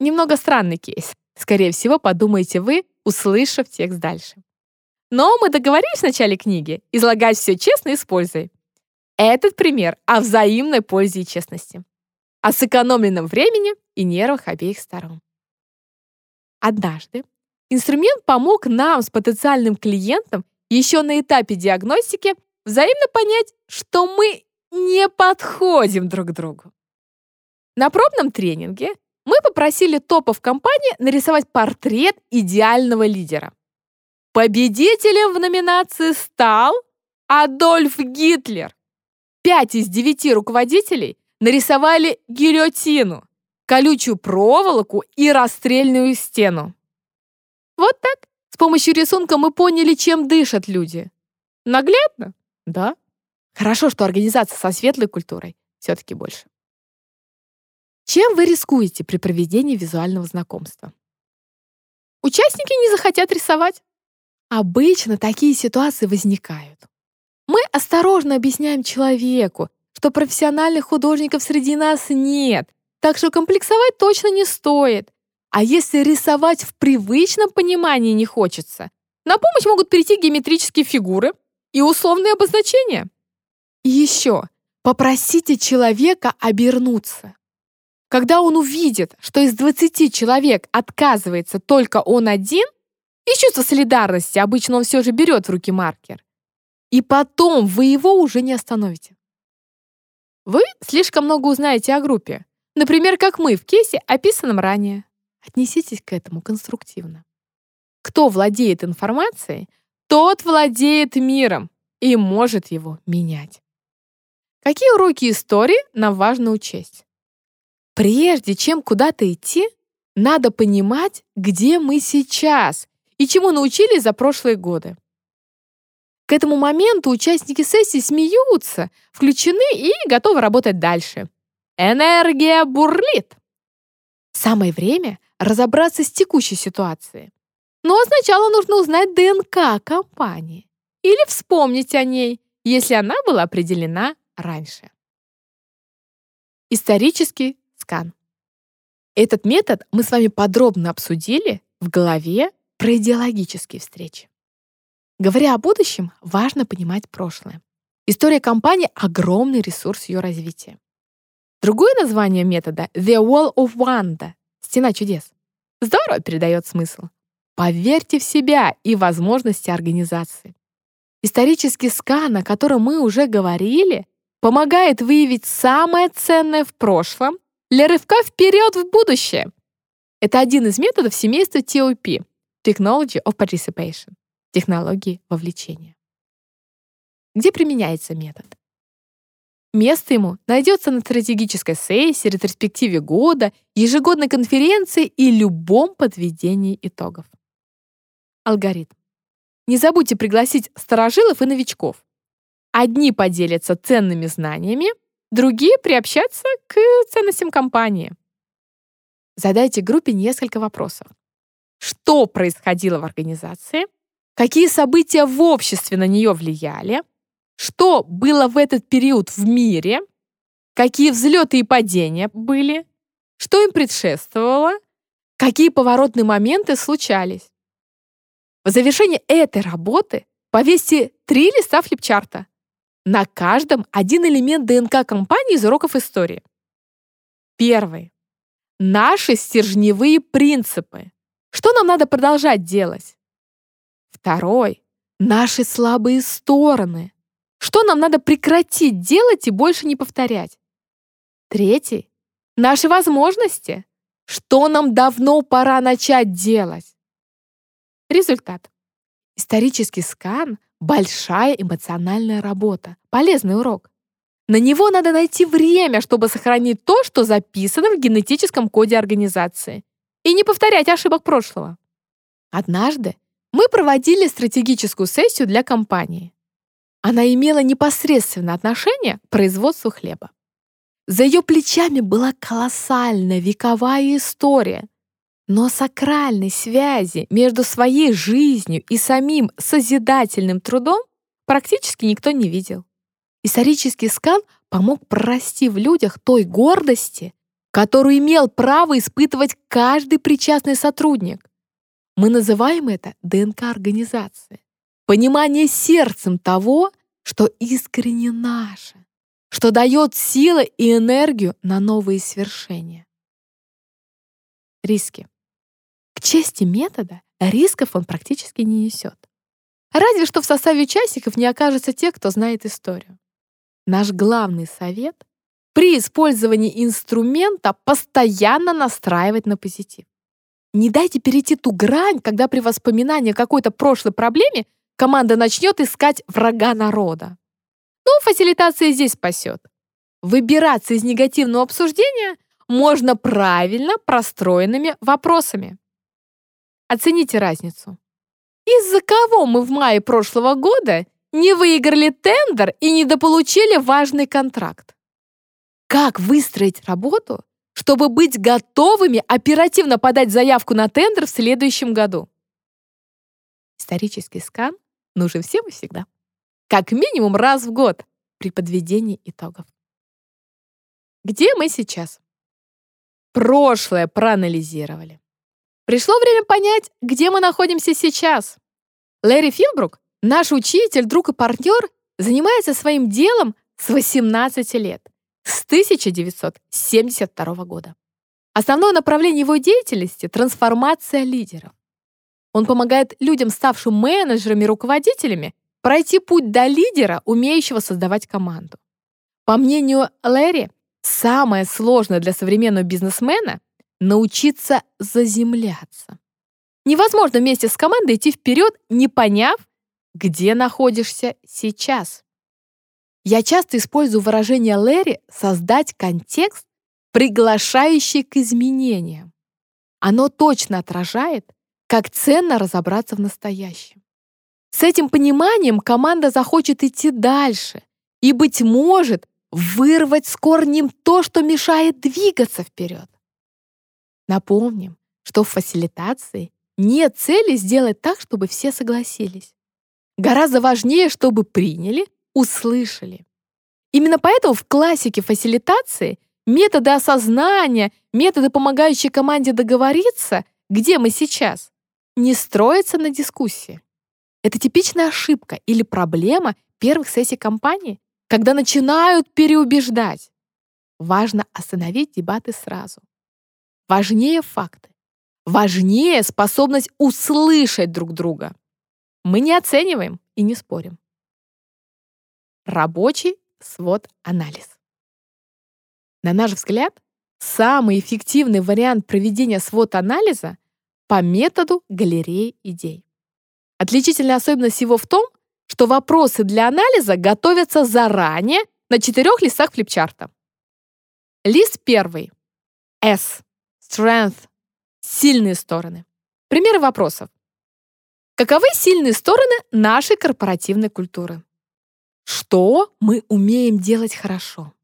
Speaker 1: Немного странный кейс. Скорее всего, подумаете вы, услышав текст дальше. Но мы договорились в начале книги излагать все честно и с пользой. Этот пример о взаимной пользе и честности. О сэкономленном времени и нервах обеих сторон. Однажды инструмент помог нам с потенциальным клиентом еще на этапе диагностики взаимно понять, что мы не подходим друг другу. На пробном тренинге мы попросили топов компании нарисовать портрет идеального лидера. Победителем в номинации стал Адольф Гитлер. 5 из 9 руководителей нарисовали гильотину, колючую проволоку и расстрельную стену. Вот так. С помощью рисунка мы поняли, чем дышат люди. Наглядно? Да. Хорошо, что организация со светлой культурой все-таки больше. Чем вы рискуете при проведении визуального знакомства? Участники не захотят рисовать. Обычно такие ситуации возникают. Мы осторожно объясняем человеку, что профессиональных художников среди нас нет, так что комплексовать точно не стоит. А если рисовать в привычном понимании не хочется, на помощь могут прийти геометрические фигуры и условные обозначения. И еще, попросите человека обернуться. Когда он увидит, что из 20 человек отказывается только он один, из чувства солидарности обычно он все же берет в руки маркер. И потом вы его уже не остановите. Вы слишком много узнаете о группе. Например, как мы в кейсе, описанном ранее. Отнеситесь к этому конструктивно. Кто владеет информацией, тот владеет миром и может его менять. Какие уроки истории нам важно учесть? Прежде чем куда-то идти, надо понимать, где мы сейчас и чему научились за прошлые годы. К этому моменту участники сессии смеются, включены и готовы работать дальше. Энергия бурлит. Самое время разобраться с текущей ситуацией. Но сначала нужно узнать ДНК компании или вспомнить о ней, если она была определена раньше. Исторический скан. Этот метод мы с вами подробно обсудили в главе про идеологические встречи. Говоря о будущем, важно понимать прошлое. История компании — огромный ресурс ее развития. Другое название метода — The Wall of Wonder — Стена чудес. Здорово передает смысл. Поверьте в себя и возможности организации. Исторический скан, о котором мы уже говорили, помогает выявить самое ценное в прошлом для рывка вперед в будущее. Это один из методов семейства TOP — Technology of Participation — технологии вовлечения. Где применяется метод? Место ему найдется на стратегической сессии, ретроспективе года, ежегодной конференции и любом подведении итогов. Алгоритм. Не забудьте пригласить старожилов и новичков. Одни поделятся ценными знаниями, другие приобщаться к ценностям компании. Задайте группе несколько вопросов. Что происходило в организации? Какие события в обществе на нее влияли? Что было в этот период в мире? Какие взлеты и падения были? Что им предшествовало? Какие поворотные моменты случались? В завершение этой работы повесьте три листа флипчарта. На каждом один элемент ДНК компании из уроков истории. Первый. Наши стержневые принципы. Что нам надо продолжать делать? Второй. Наши слабые стороны. Что нам надо прекратить делать и больше не повторять? Третий. Наши возможности. Что нам давно пора начать делать? Результат. Исторический скан — большая эмоциональная работа, полезный урок. На него надо найти время, чтобы сохранить то, что записано в генетическом коде организации, и не повторять ошибок прошлого. Однажды мы проводили стратегическую сессию для компании. Она имела непосредственное отношение к производству хлеба. За ее плечами была колоссальная вековая история, но сакральной связи между своей жизнью и самим созидательным трудом практически никто не видел. Исторический скан помог прорасти в людях той гордости, которую имел право испытывать каждый причастный сотрудник. Мы называем это ДНК организации. Понимание сердцем того, что искренне наше, что дает силы и энергию на новые свершения. Риски. К чести метода рисков он практически не несет. Разве что в составе участников не окажется тех, кто знает историю. Наш главный совет — при использовании инструмента постоянно настраивать на позитив. Не дайте перейти ту грань, когда при воспоминании о какой-то прошлой проблеме команда начнет искать врага народа. что фасилитация здесь спасет? Выбираться из негативного обсуждения можно правильно простроенными вопросами. Оцените разницу. Из-за кого мы в мае прошлого года не выиграли тендер и недополучили важный контракт? Как выстроить работу, чтобы быть готовыми оперативно подать заявку на тендер в следующем году? Исторический скан нужен всем и всегда. Как минимум раз в год при подведении итогов. Где мы сейчас? Прошлое проанализировали. Пришло время понять, где мы находимся сейчас. Лэри Филбрук, наш учитель, друг и партнер, занимается своим делом с 18 лет, с 1972 года. Основное направление его деятельности — трансформация лидеров. Он помогает людям, ставшим менеджерами, руководителями, пройти путь до лидера, умеющего создавать команду. По мнению Лэри, самое сложное для современного бизнесмена — научиться заземляться. Невозможно вместе с командой идти вперед, не поняв, где находишься сейчас. Я часто использую выражение Лэри «создать контекст, приглашающий к изменениям». Оно точно отражает, как ценно разобраться в настоящем. С этим пониманием команда захочет идти дальше и, быть может, вырвать с корнем то, что мешает двигаться вперед. Напомним, что в фасилитации нет цели сделать так, чтобы все согласились. Гораздо важнее, чтобы приняли, услышали. Именно поэтому в классике фасилитации методы осознания, методы, помогающие команде договориться, где мы сейчас, не строится на дискуссии. Это типичная ошибка или проблема первых сессий компании, когда начинают переубеждать. Важно остановить дебаты сразу. Важнее факты. Важнее способность услышать друг друга. Мы не оцениваем и не спорим. Рабочий свод-анализ. На наш взгляд, самый эффективный вариант проведения свод-анализа по методу галереи идей. Отличительная особенность его в том, что вопросы для анализа готовятся заранее на четырех листах флипчарта. Лист первый. S. Strength. Сильные стороны. Примеры вопросов. Каковы сильные стороны нашей корпоративной культуры? Что мы умеем делать хорошо?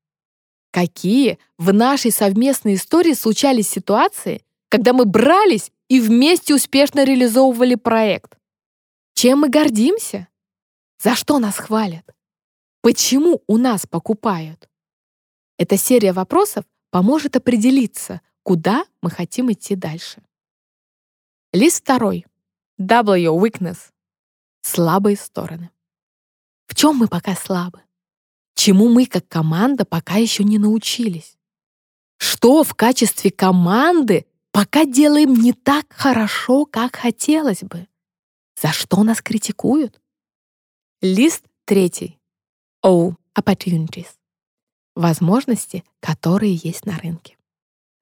Speaker 1: Какие в нашей совместной истории случались ситуации, когда мы брались и вместе успешно реализовывали проект. Чем мы гордимся? За что нас хвалят? Почему у нас покупают? Эта серия вопросов поможет определиться, куда мы хотим идти дальше. Лист второй. W weakness. Слабые стороны. В чем мы пока слабы? Чему мы как команда пока еще не научились? Что в качестве команды пока делаем не так хорошо, как хотелось бы. За что нас критикуют? Лист третий. O. Opportunities. Возможности, которые есть на рынке.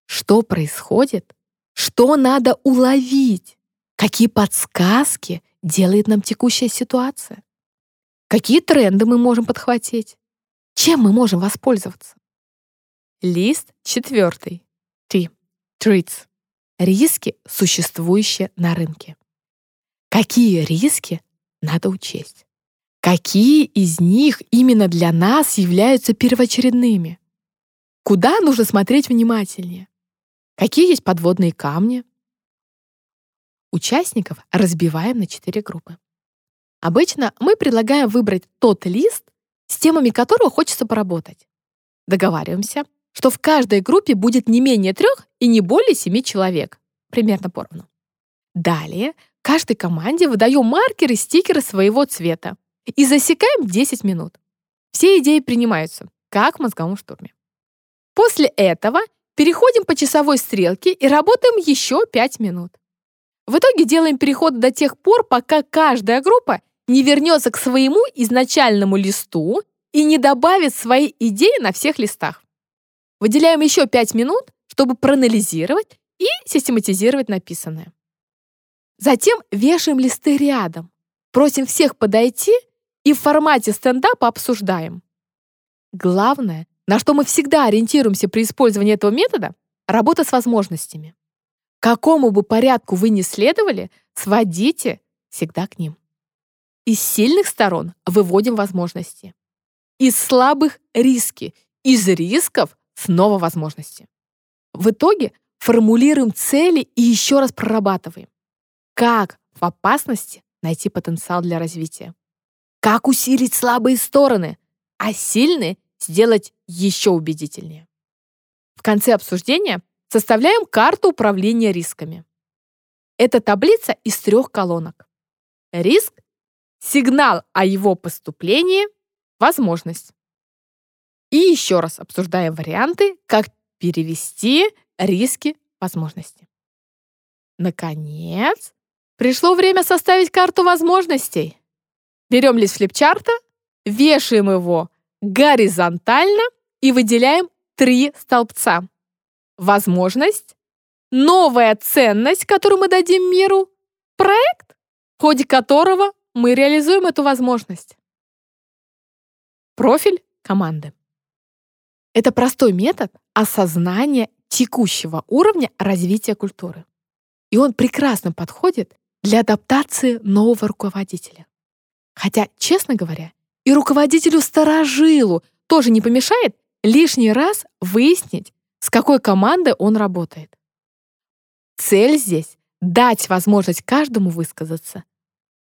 Speaker 1: Что происходит? Что надо уловить? Какие подсказки делает нам текущая ситуация? Какие тренды мы можем подхватить? Чем мы можем воспользоваться? Лист четвертый. T. Treats риски, существующие на рынке. Какие риски надо учесть? Какие из них именно для нас являются первоочередными? Куда нужно смотреть внимательнее? Какие есть подводные камни? Участников разбиваем на четыре группы. Обычно мы предлагаем выбрать тот лист, с темами которого хочется поработать. Договариваемся, что в каждой группе будет не менее трех и не более семи человек, примерно поровну. Далее каждой команде выдаем маркеры, стикеры своего цвета и засекаем 10 минут. Все идеи принимаются, как в мозговом штурме. После этого переходим по часовой стрелке и работаем еще 5 минут. В итоге делаем переход до тех пор, пока каждая группа не вернется к своему изначальному листу и не добавит свои идеи на всех листах. Выделяем еще 5 минут, чтобы проанализировать и систематизировать написанное. Затем вешаем листы рядом, просим всех подойти и в формате стендапа обсуждаем, Главное, на что мы всегда ориентируемся при использовании этого метода — работа с возможностями. Какому бы порядку вы ни следовали, сводите всегда к ним. Из сильных сторон выводим возможности. Из слабых — риски. Из рисков — снова возможности. В итоге формулируем цели и еще раз прорабатываем. Как в опасности найти потенциал для развития? Как усилить слабые стороны, а сильные сделать еще убедительнее? В конце обсуждения составляем карту управления рисками. Это таблица из трех колонок. Риск, сигнал о его поступлении, возможность. И еще раз обсуждаем варианты, как перевести риски возможности. Наконец, пришло время составить карту возможностей. Берем лист флипчарта, вешаем его горизонтально и выделяем три столбца. Возможность, новая ценность, которую мы дадим миру, проект, в ходе которого мы реализуем эту возможность. Профиль команды. Это простой метод осознания текущего уровня развития культуры. И он прекрасно подходит для адаптации нового руководителя. Хотя, честно говоря, и руководителю-старожилу тоже не помешает лишний раз выяснить, с какой командой он работает. Цель здесь — дать возможность каждому высказаться,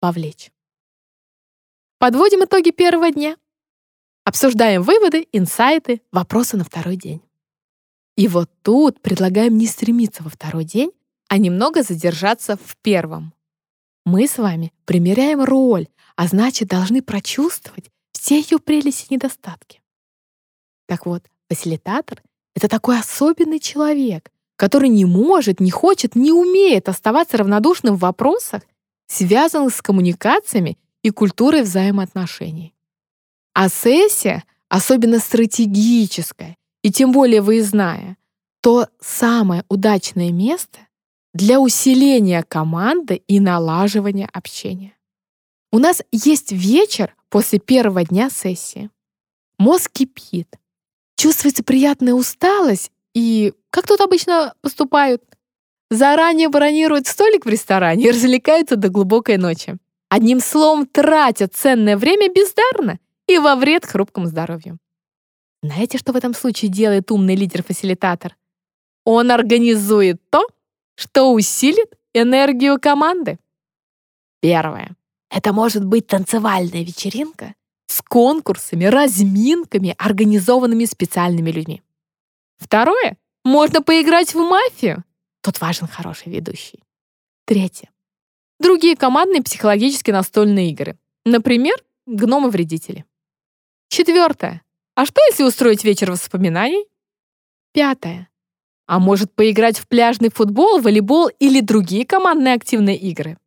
Speaker 1: повлечь. Подводим итоги первого дня. Обсуждаем выводы, инсайты, вопросы на второй день. И вот тут предлагаем не стремиться во второй день, а немного задержаться в первом. Мы с вами примеряем роль, а значит, должны прочувствовать все ее прелести и недостатки. Так вот, фасилитатор — это такой особенный человек, который не может, не хочет, не умеет оставаться равнодушным в вопросах, связанных с коммуникациями и культурой взаимоотношений. А сессия, особенно стратегическая и тем более выездная, то самое удачное место для усиления команды и налаживания общения. У нас есть вечер после первого дня сессии. Мозг кипит. Чувствуется приятная усталость и, как тут обычно поступают, заранее бронируют столик в ресторане и развлекаются до глубокой ночи. Одним словом, тратят ценное время бездарно и во вред хрупкому здоровью. Знаете, что в этом случае делает умный лидер-фасилитатор? Он организует то, что усилит энергию команды. Первое. Это может быть танцевальная вечеринка с конкурсами, разминками, организованными специальными людьми. Второе. Можно поиграть в мафию. Тут важен хороший ведущий. Третье. Другие командные психологические настольные игры. Например, гномы-вредители. Четвертое. А что, если устроить вечер воспоминаний? Пятое. А может поиграть в пляжный футбол, волейбол или другие командные активные игры?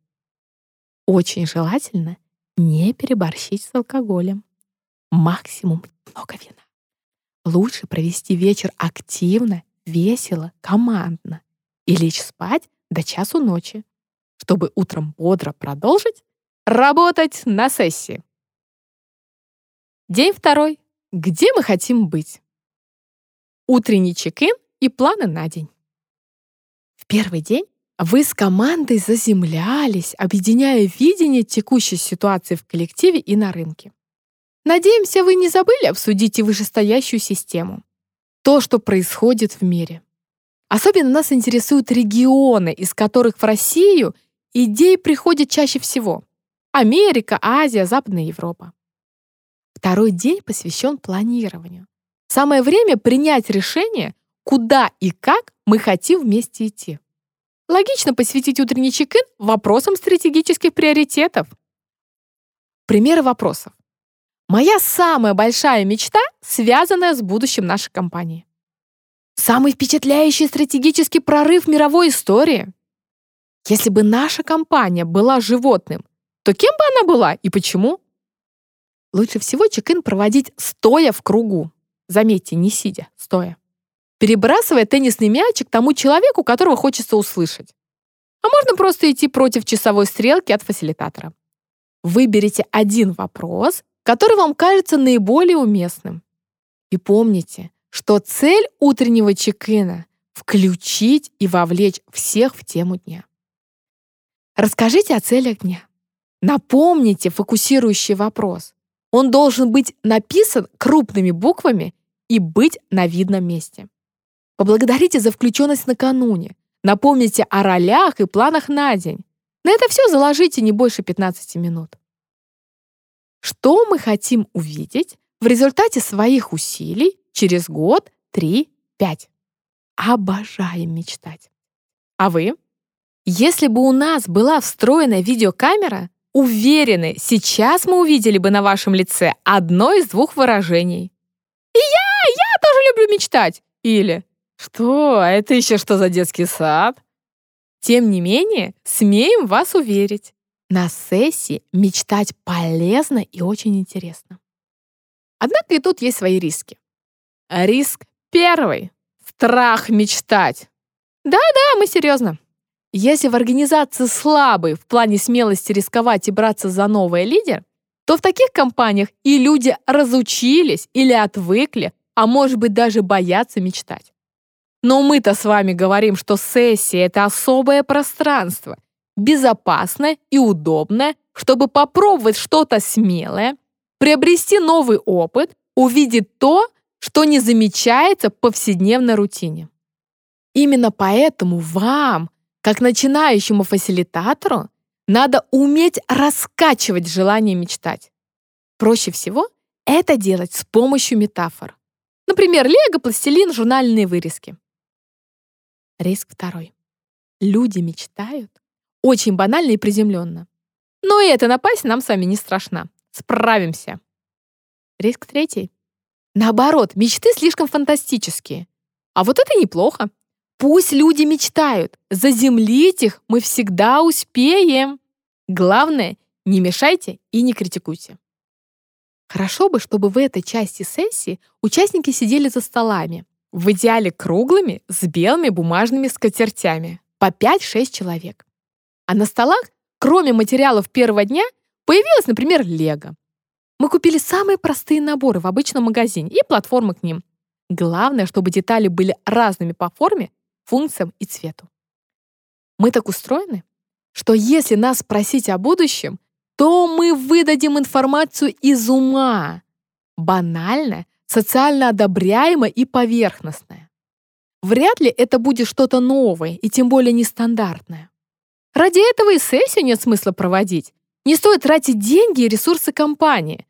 Speaker 1: Очень желательно не переборщить с алкоголем. Максимум много вина. Лучше провести вечер активно, весело, командно и лечь спать до часу ночи, чтобы утром бодро продолжить работать на сессии. День второй. Где мы хотим быть? Утренний чек-ин и планы на день. В первый день вы с командой заземлялись, объединяя видение текущей ситуации в коллективе и на рынке. Надеемся, вы не забыли обсудить и вышестоящую систему. То, что происходит в мире. Особенно нас интересуют регионы, из которых в Россию идеи приходят чаще всего. Америка, Азия, Западная Европа. Второй день посвящен планированию. Самое время принять решение, куда и как мы хотим вместе идти. Логично посвятить утренний чек-ин вопросам стратегических приоритетов. Примеры вопросов. Моя самая большая мечта, связанная с будущим нашей компании. Самый впечатляющий стратегический прорыв мировой истории. Если бы наша компания была животным, то кем бы она была и почему? Лучше всего чек-ин проводить стоя в кругу. Заметьте, не сидя, стоя. Перебрасывая теннисный мячик тому человеку, которого хочется услышать. А можно просто идти против часовой стрелки от фасилитатора. Выберите один вопрос, который вам кажется наиболее уместным. И помните, что цель утреннего чек-ина — включить и вовлечь всех в тему дня. Расскажите о целях дня. Напомните фокусирующий вопрос. Он должен быть написан крупными буквами и быть на видном месте. Поблагодарите за включенность накануне. Напомните о ролях и планах на день. На это все заложите не больше 15 минут. Что мы хотим увидеть в результате своих усилий через год, три, пять? Обожаем мечтать. А вы? Если бы у нас была встроенная видеокамера, уверены, сейчас мы увидели бы на вашем лице одно из двух выражений. «И я, я тоже люблю мечтать!» Или «Что, а это еще что за детский сад?» Тем не менее, смеем вас уверить, на сессии мечтать полезно и очень интересно. Однако и тут есть свои риски. Риск первый — страх мечтать. Да-да, мы серьезно. Если в организации слабый в плане смелости рисковать и браться за новое лидер, то в таких компаниях и люди разучились или отвыкли, а может быть даже боятся мечтать. Но мы-то с вами говорим, что сессия — это особое пространство, безопасное и удобное, чтобы попробовать что-то смелое, приобрести новый опыт, увидеть то, что не замечается в повседневной рутине. Именно поэтому вам как начинающему фасилитатору надо уметь раскачивать желание мечтать. Проще всего это делать с помощью метафор. Например, лего, пластилин, журнальные вырезки. Риск второй. Люди мечтают очень банально и приземленно. Но и эта напасть нам с вами не страшна. Справимся. Риск третий. Наоборот, мечты слишком фантастические. А вот это неплохо. Пусть люди мечтают. Заземлить их мы всегда успеем. Главное, не мешайте и не критикуйте. Хорошо бы, чтобы в этой части сессии участники сидели за столами, в идеале круглыми, с белыми бумажными скатертями, по 5-6 человек. А на столах, кроме материалов первого дня, появилась, например, лего. Мы купили самые простые наборы в обычном магазине и платформы к ним. Главное, чтобы детали были разными по форме функциям и цвету. Мы так устроены, что если нас спросить о будущем, то мы выдадим информацию из ума. Банально, социально одобряемо и поверхностное. Вряд ли это будет что-то новое и тем более нестандартное. Ради этого и сессию нет смысла проводить. Не стоит тратить деньги и ресурсы компании.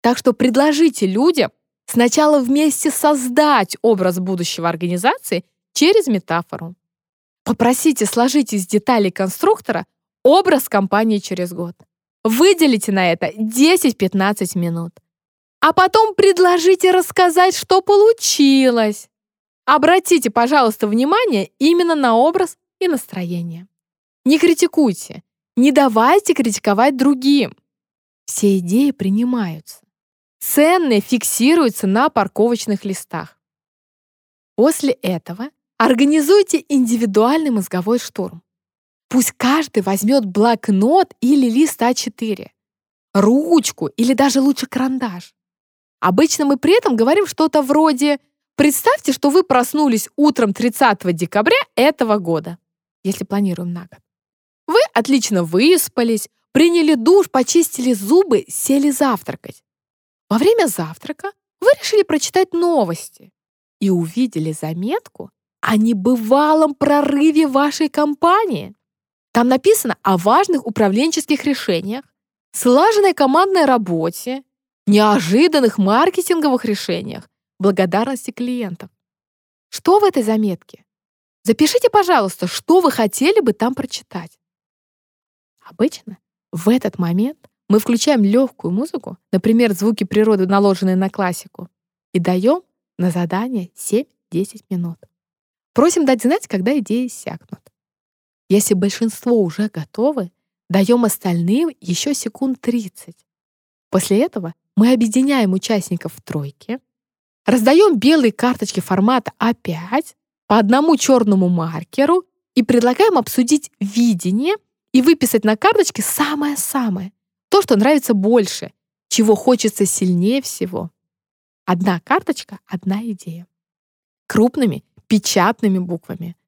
Speaker 1: Так что предложите людям сначала вместе создать образ будущего организации через метафору. Попросите сложить из деталей конструктора образ компании через год. Выделите на это 10-15 минут. А потом предложите рассказать, что получилось. Обратите, пожалуйста, внимание именно на образ и настроение. Не критикуйте, не давайте критиковать другим. Все идеи принимаются. Ценные фиксируются на парковочных листах. После этого Организуйте индивидуальный мозговой штурм. Пусть каждый возьмет блокнот или лист А4, ручку или даже лучше карандаш. Обычно мы при этом говорим что-то вроде «Представьте, что вы проснулись утром 30 декабря этого года», если планируем на год. Вы отлично выспались, приняли душ, почистили зубы, сели завтракать. Во время завтрака вы решили прочитать новости и увидели заметку о небывалом прорыве вашей компании. Там написано о важных управленческих решениях, слаженной командной работе, неожиданных маркетинговых решениях, благодарности клиентов. Что в этой заметке? Запишите, пожалуйста, что вы хотели бы там прочитать. Обычно в этот момент мы включаем легкую музыку, например, звуки природы, наложенные на классику, и даем на задание 7-10 минут. Просим дать знать, когда идеи иссякнут. Если большинство уже готовы, даем остальным еще секунд 30. После этого мы объединяем участников в тройке, раздаем белые карточки формата А5 по одному черному маркеру и предлагаем обсудить видение и выписать на карточке самое-самое, то, что нравится больше, чего хочется сильнее всего. Одна карточка — одна идея. Крупными печатными буквами.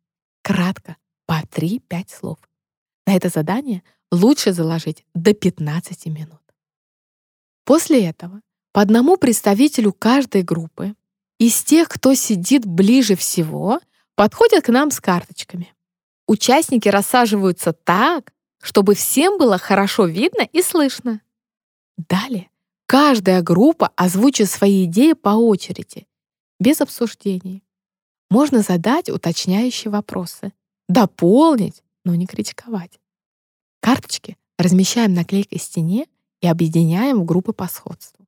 Speaker 1: Кратко, по 3-5 слов. На это задание лучше заложить до 15 минут. После этого по одному представителю каждой группы из тех, кто сидит ближе всего, подходят к нам с карточками. Участники рассаживаются так, чтобы всем было хорошо видно и слышно. Далее каждая группа озвучит свои идеи по очереди, без обсуждений. Можно задать уточняющие вопросы, дополнить, но не критиковать. Карточки размещаем на клейкой стене и объединяем в группы по сходству.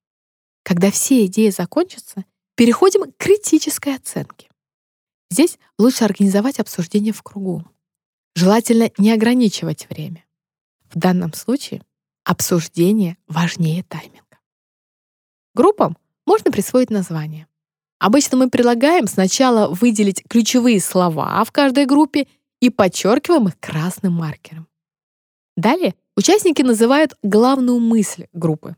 Speaker 1: Когда все идеи закончатся, переходим к критической оценке. Здесь лучше организовать обсуждение в кругу. Желательно не ограничивать время. В данном случае обсуждение важнее тайминга. Группам можно присвоить название. Обычно мы предлагаем сначала выделить ключевые слова в каждой группе и подчеркиваем их красным маркером. Далее участники называют главную мысль группы.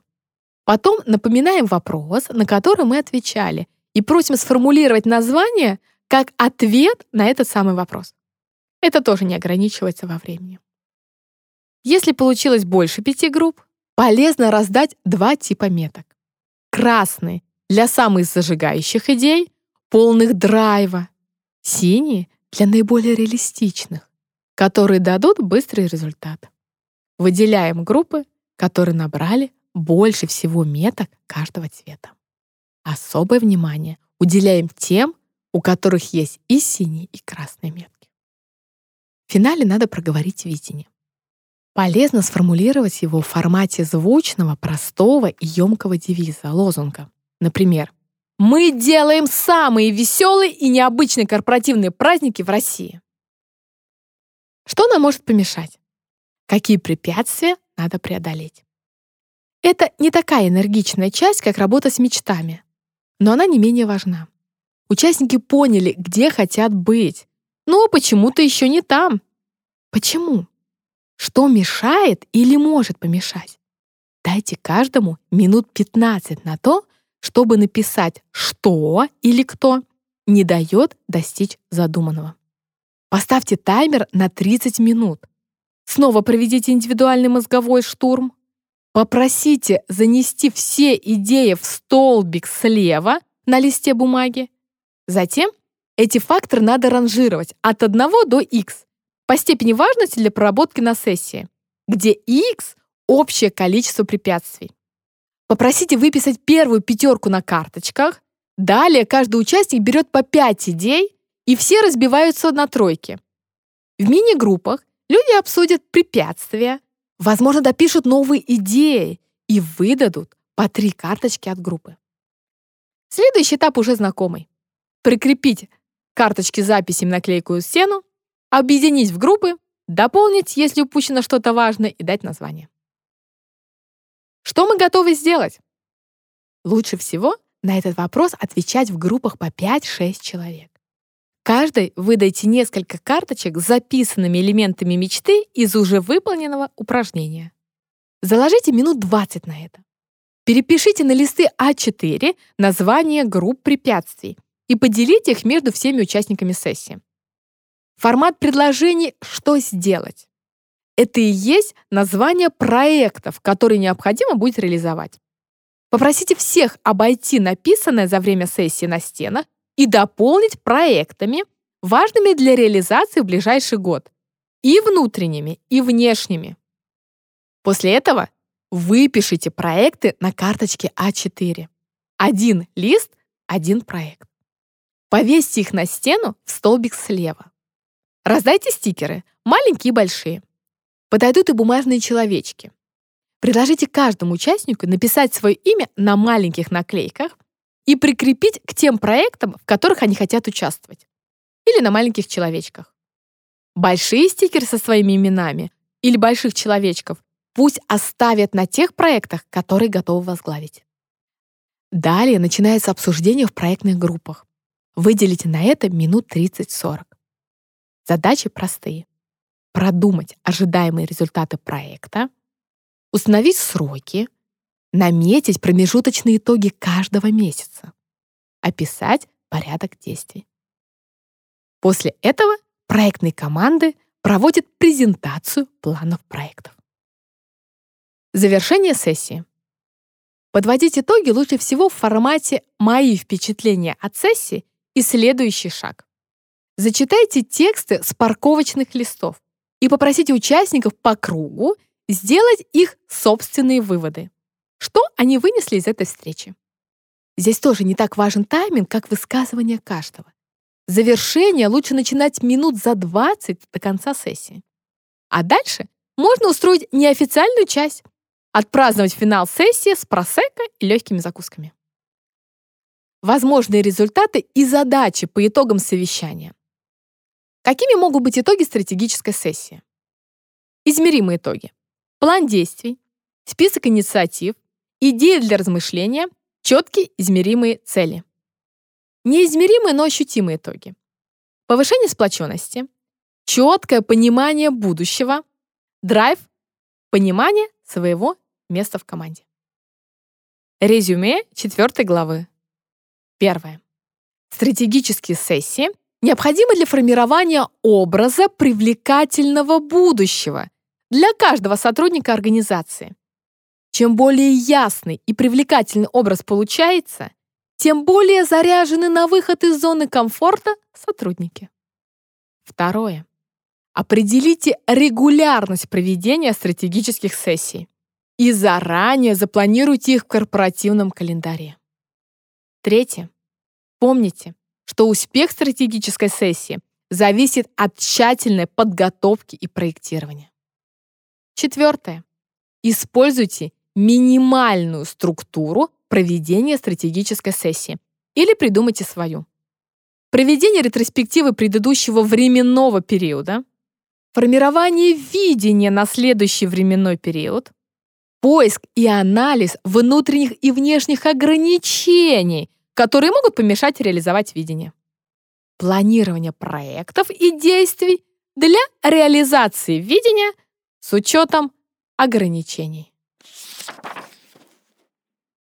Speaker 1: Потом напоминаем вопрос, на который мы отвечали, и просим сформулировать название как ответ на этот самый вопрос. Это тоже не ограничивается во времени. Если получилось больше пяти групп, полезно раздать два типа меток. Красный для самых зажигающих идей, полных драйва. Синие для наиболее реалистичных, которые дадут быстрый результат. Выделяем группы, которые набрали больше всего меток каждого цвета. Особое внимание уделяем тем, у которых есть и синие, и красные метки. В финале надо проговорить видение. Полезно сформулировать его в формате звучного, простого и емкого девиза, лозунга. Например, «Мы делаем самые веселые и необычные корпоративные праздники в России». Что нам может помешать? Какие препятствия надо преодолеть? Это не такая энергичная часть, как работа с мечтами, но она не менее важна. Участники поняли, где хотят быть, но почему-то еще не там. Почему? Что мешает или может помешать? Дайте каждому минут 15 на то, чтобы написать «что» или «кто» не дает достичь задуманного. Поставьте таймер на 30 минут. Снова проведите индивидуальный мозговой штурм. Попросите занести все идеи в столбик слева на листе бумаги. Затем эти факторы надо ранжировать от 1 до x по степени важности для проработки на сессии, где x — общее количество препятствий. Попросите выписать первую пятерку на карточках. Далее каждый участник берет по 5 идей, и все разбиваются на тройки. В мини-группах Люди обсудят препятствия, возможно, допишут новые идеи и выдадут по три карточки от группы. Следующий этап уже знакомый. Прикрепить карточки с записями на клейкую стену, объединить в группы, дополнить, если упущено что-то важное, и дать название. Что мы готовы сделать? Лучше всего на этот вопрос отвечать в группах по 5-6 человек. Каждой выдайте несколько карточек с записанными элементами мечты из уже выполненного упражнения. Заложите минут 20 на это. Перепишите на листы А4 названия групп препятствий и поделите их между всеми участниками сессии. Формат предложений «Что сделать?» Это и есть название проектов, которые необходимо будет реализовать. Попросите всех обойти написанное за время сессии на стенах и дополнить проектами, важными для реализации в ближайший год, и внутренними, и внешними. После этого выпишите проекты на карточке А4. Один лист, один проект. Повесьте их на стену в столбик слева. Раздайте стикеры, маленькие и большие. Подойдут и бумажные человечки. Предложите каждому участнику написать свое имя на маленьких наклейках и прикрепить к тем проектам, в которых они хотят участвовать. Или на маленьких человечках. Большие стикеры со своими именами или больших человечков пусть оставят на тех проектах, которые готовы возглавить. Далее начинается обсуждение в проектных группах. Выделите на это минут 30-40. Задачи простые. Продумать ожидаемые результаты проекта, установить сроки, наметить промежуточные итоги каждого месяца. описать порядок действий. После этого проектные команды проводят презентацию планов проектов. Завершение сессии. Подводить итоги лучше всего в формате «Мои впечатления от сессии» и следующий шаг. Зачитайте тексты с парковочных листов и попросите участников по кругу сделать их собственные выводы. Что они вынесли из этой встречи? Здесь тоже не так важен тайминг, как высказывание каждого. Завершение лучше начинать минут за 20 до конца сессии. А дальше можно устроить неофициальную часть, отпраздновать финал сессии с просекко и легкими закусками. Возможные результаты и задачи по итогам совещания. Какими могут быть итоги стратегической сессии? Измеримые итоги. План действий, список инициатив, идеи для размышления, четкие измеримые цели. Неизмеримые, но ощутимые итоги. Повышение сплоченности, четкое понимание будущего, драйв, понимание своего места в команде. Резюме четвертой главы. Первое. Стратегические сессии необходимы для формирования образа привлекательного будущего для каждого сотрудника организации. Чем более ясный и привлекательный образ получается, тем более заряжены на выход из зоны комфорта сотрудники. Второе. Определите регулярность проведения стратегических сессий и заранее запланируйте их в корпоративном календаре. Третье. Помните, что успех стратегической сессии зависит от тщательной подготовки и проектирования. Четвертое. Используйте минимальную структуру проведения стратегической сессии или придумайте свою. Проведение ретроспективы предыдущего временного периода, формирование видения на следующий временной период, поиск и анализ внутренних и внешних ограничений, которые могут помешать реализовать видение. Планирование проектов и действий для реализации видения с учетом ограничений.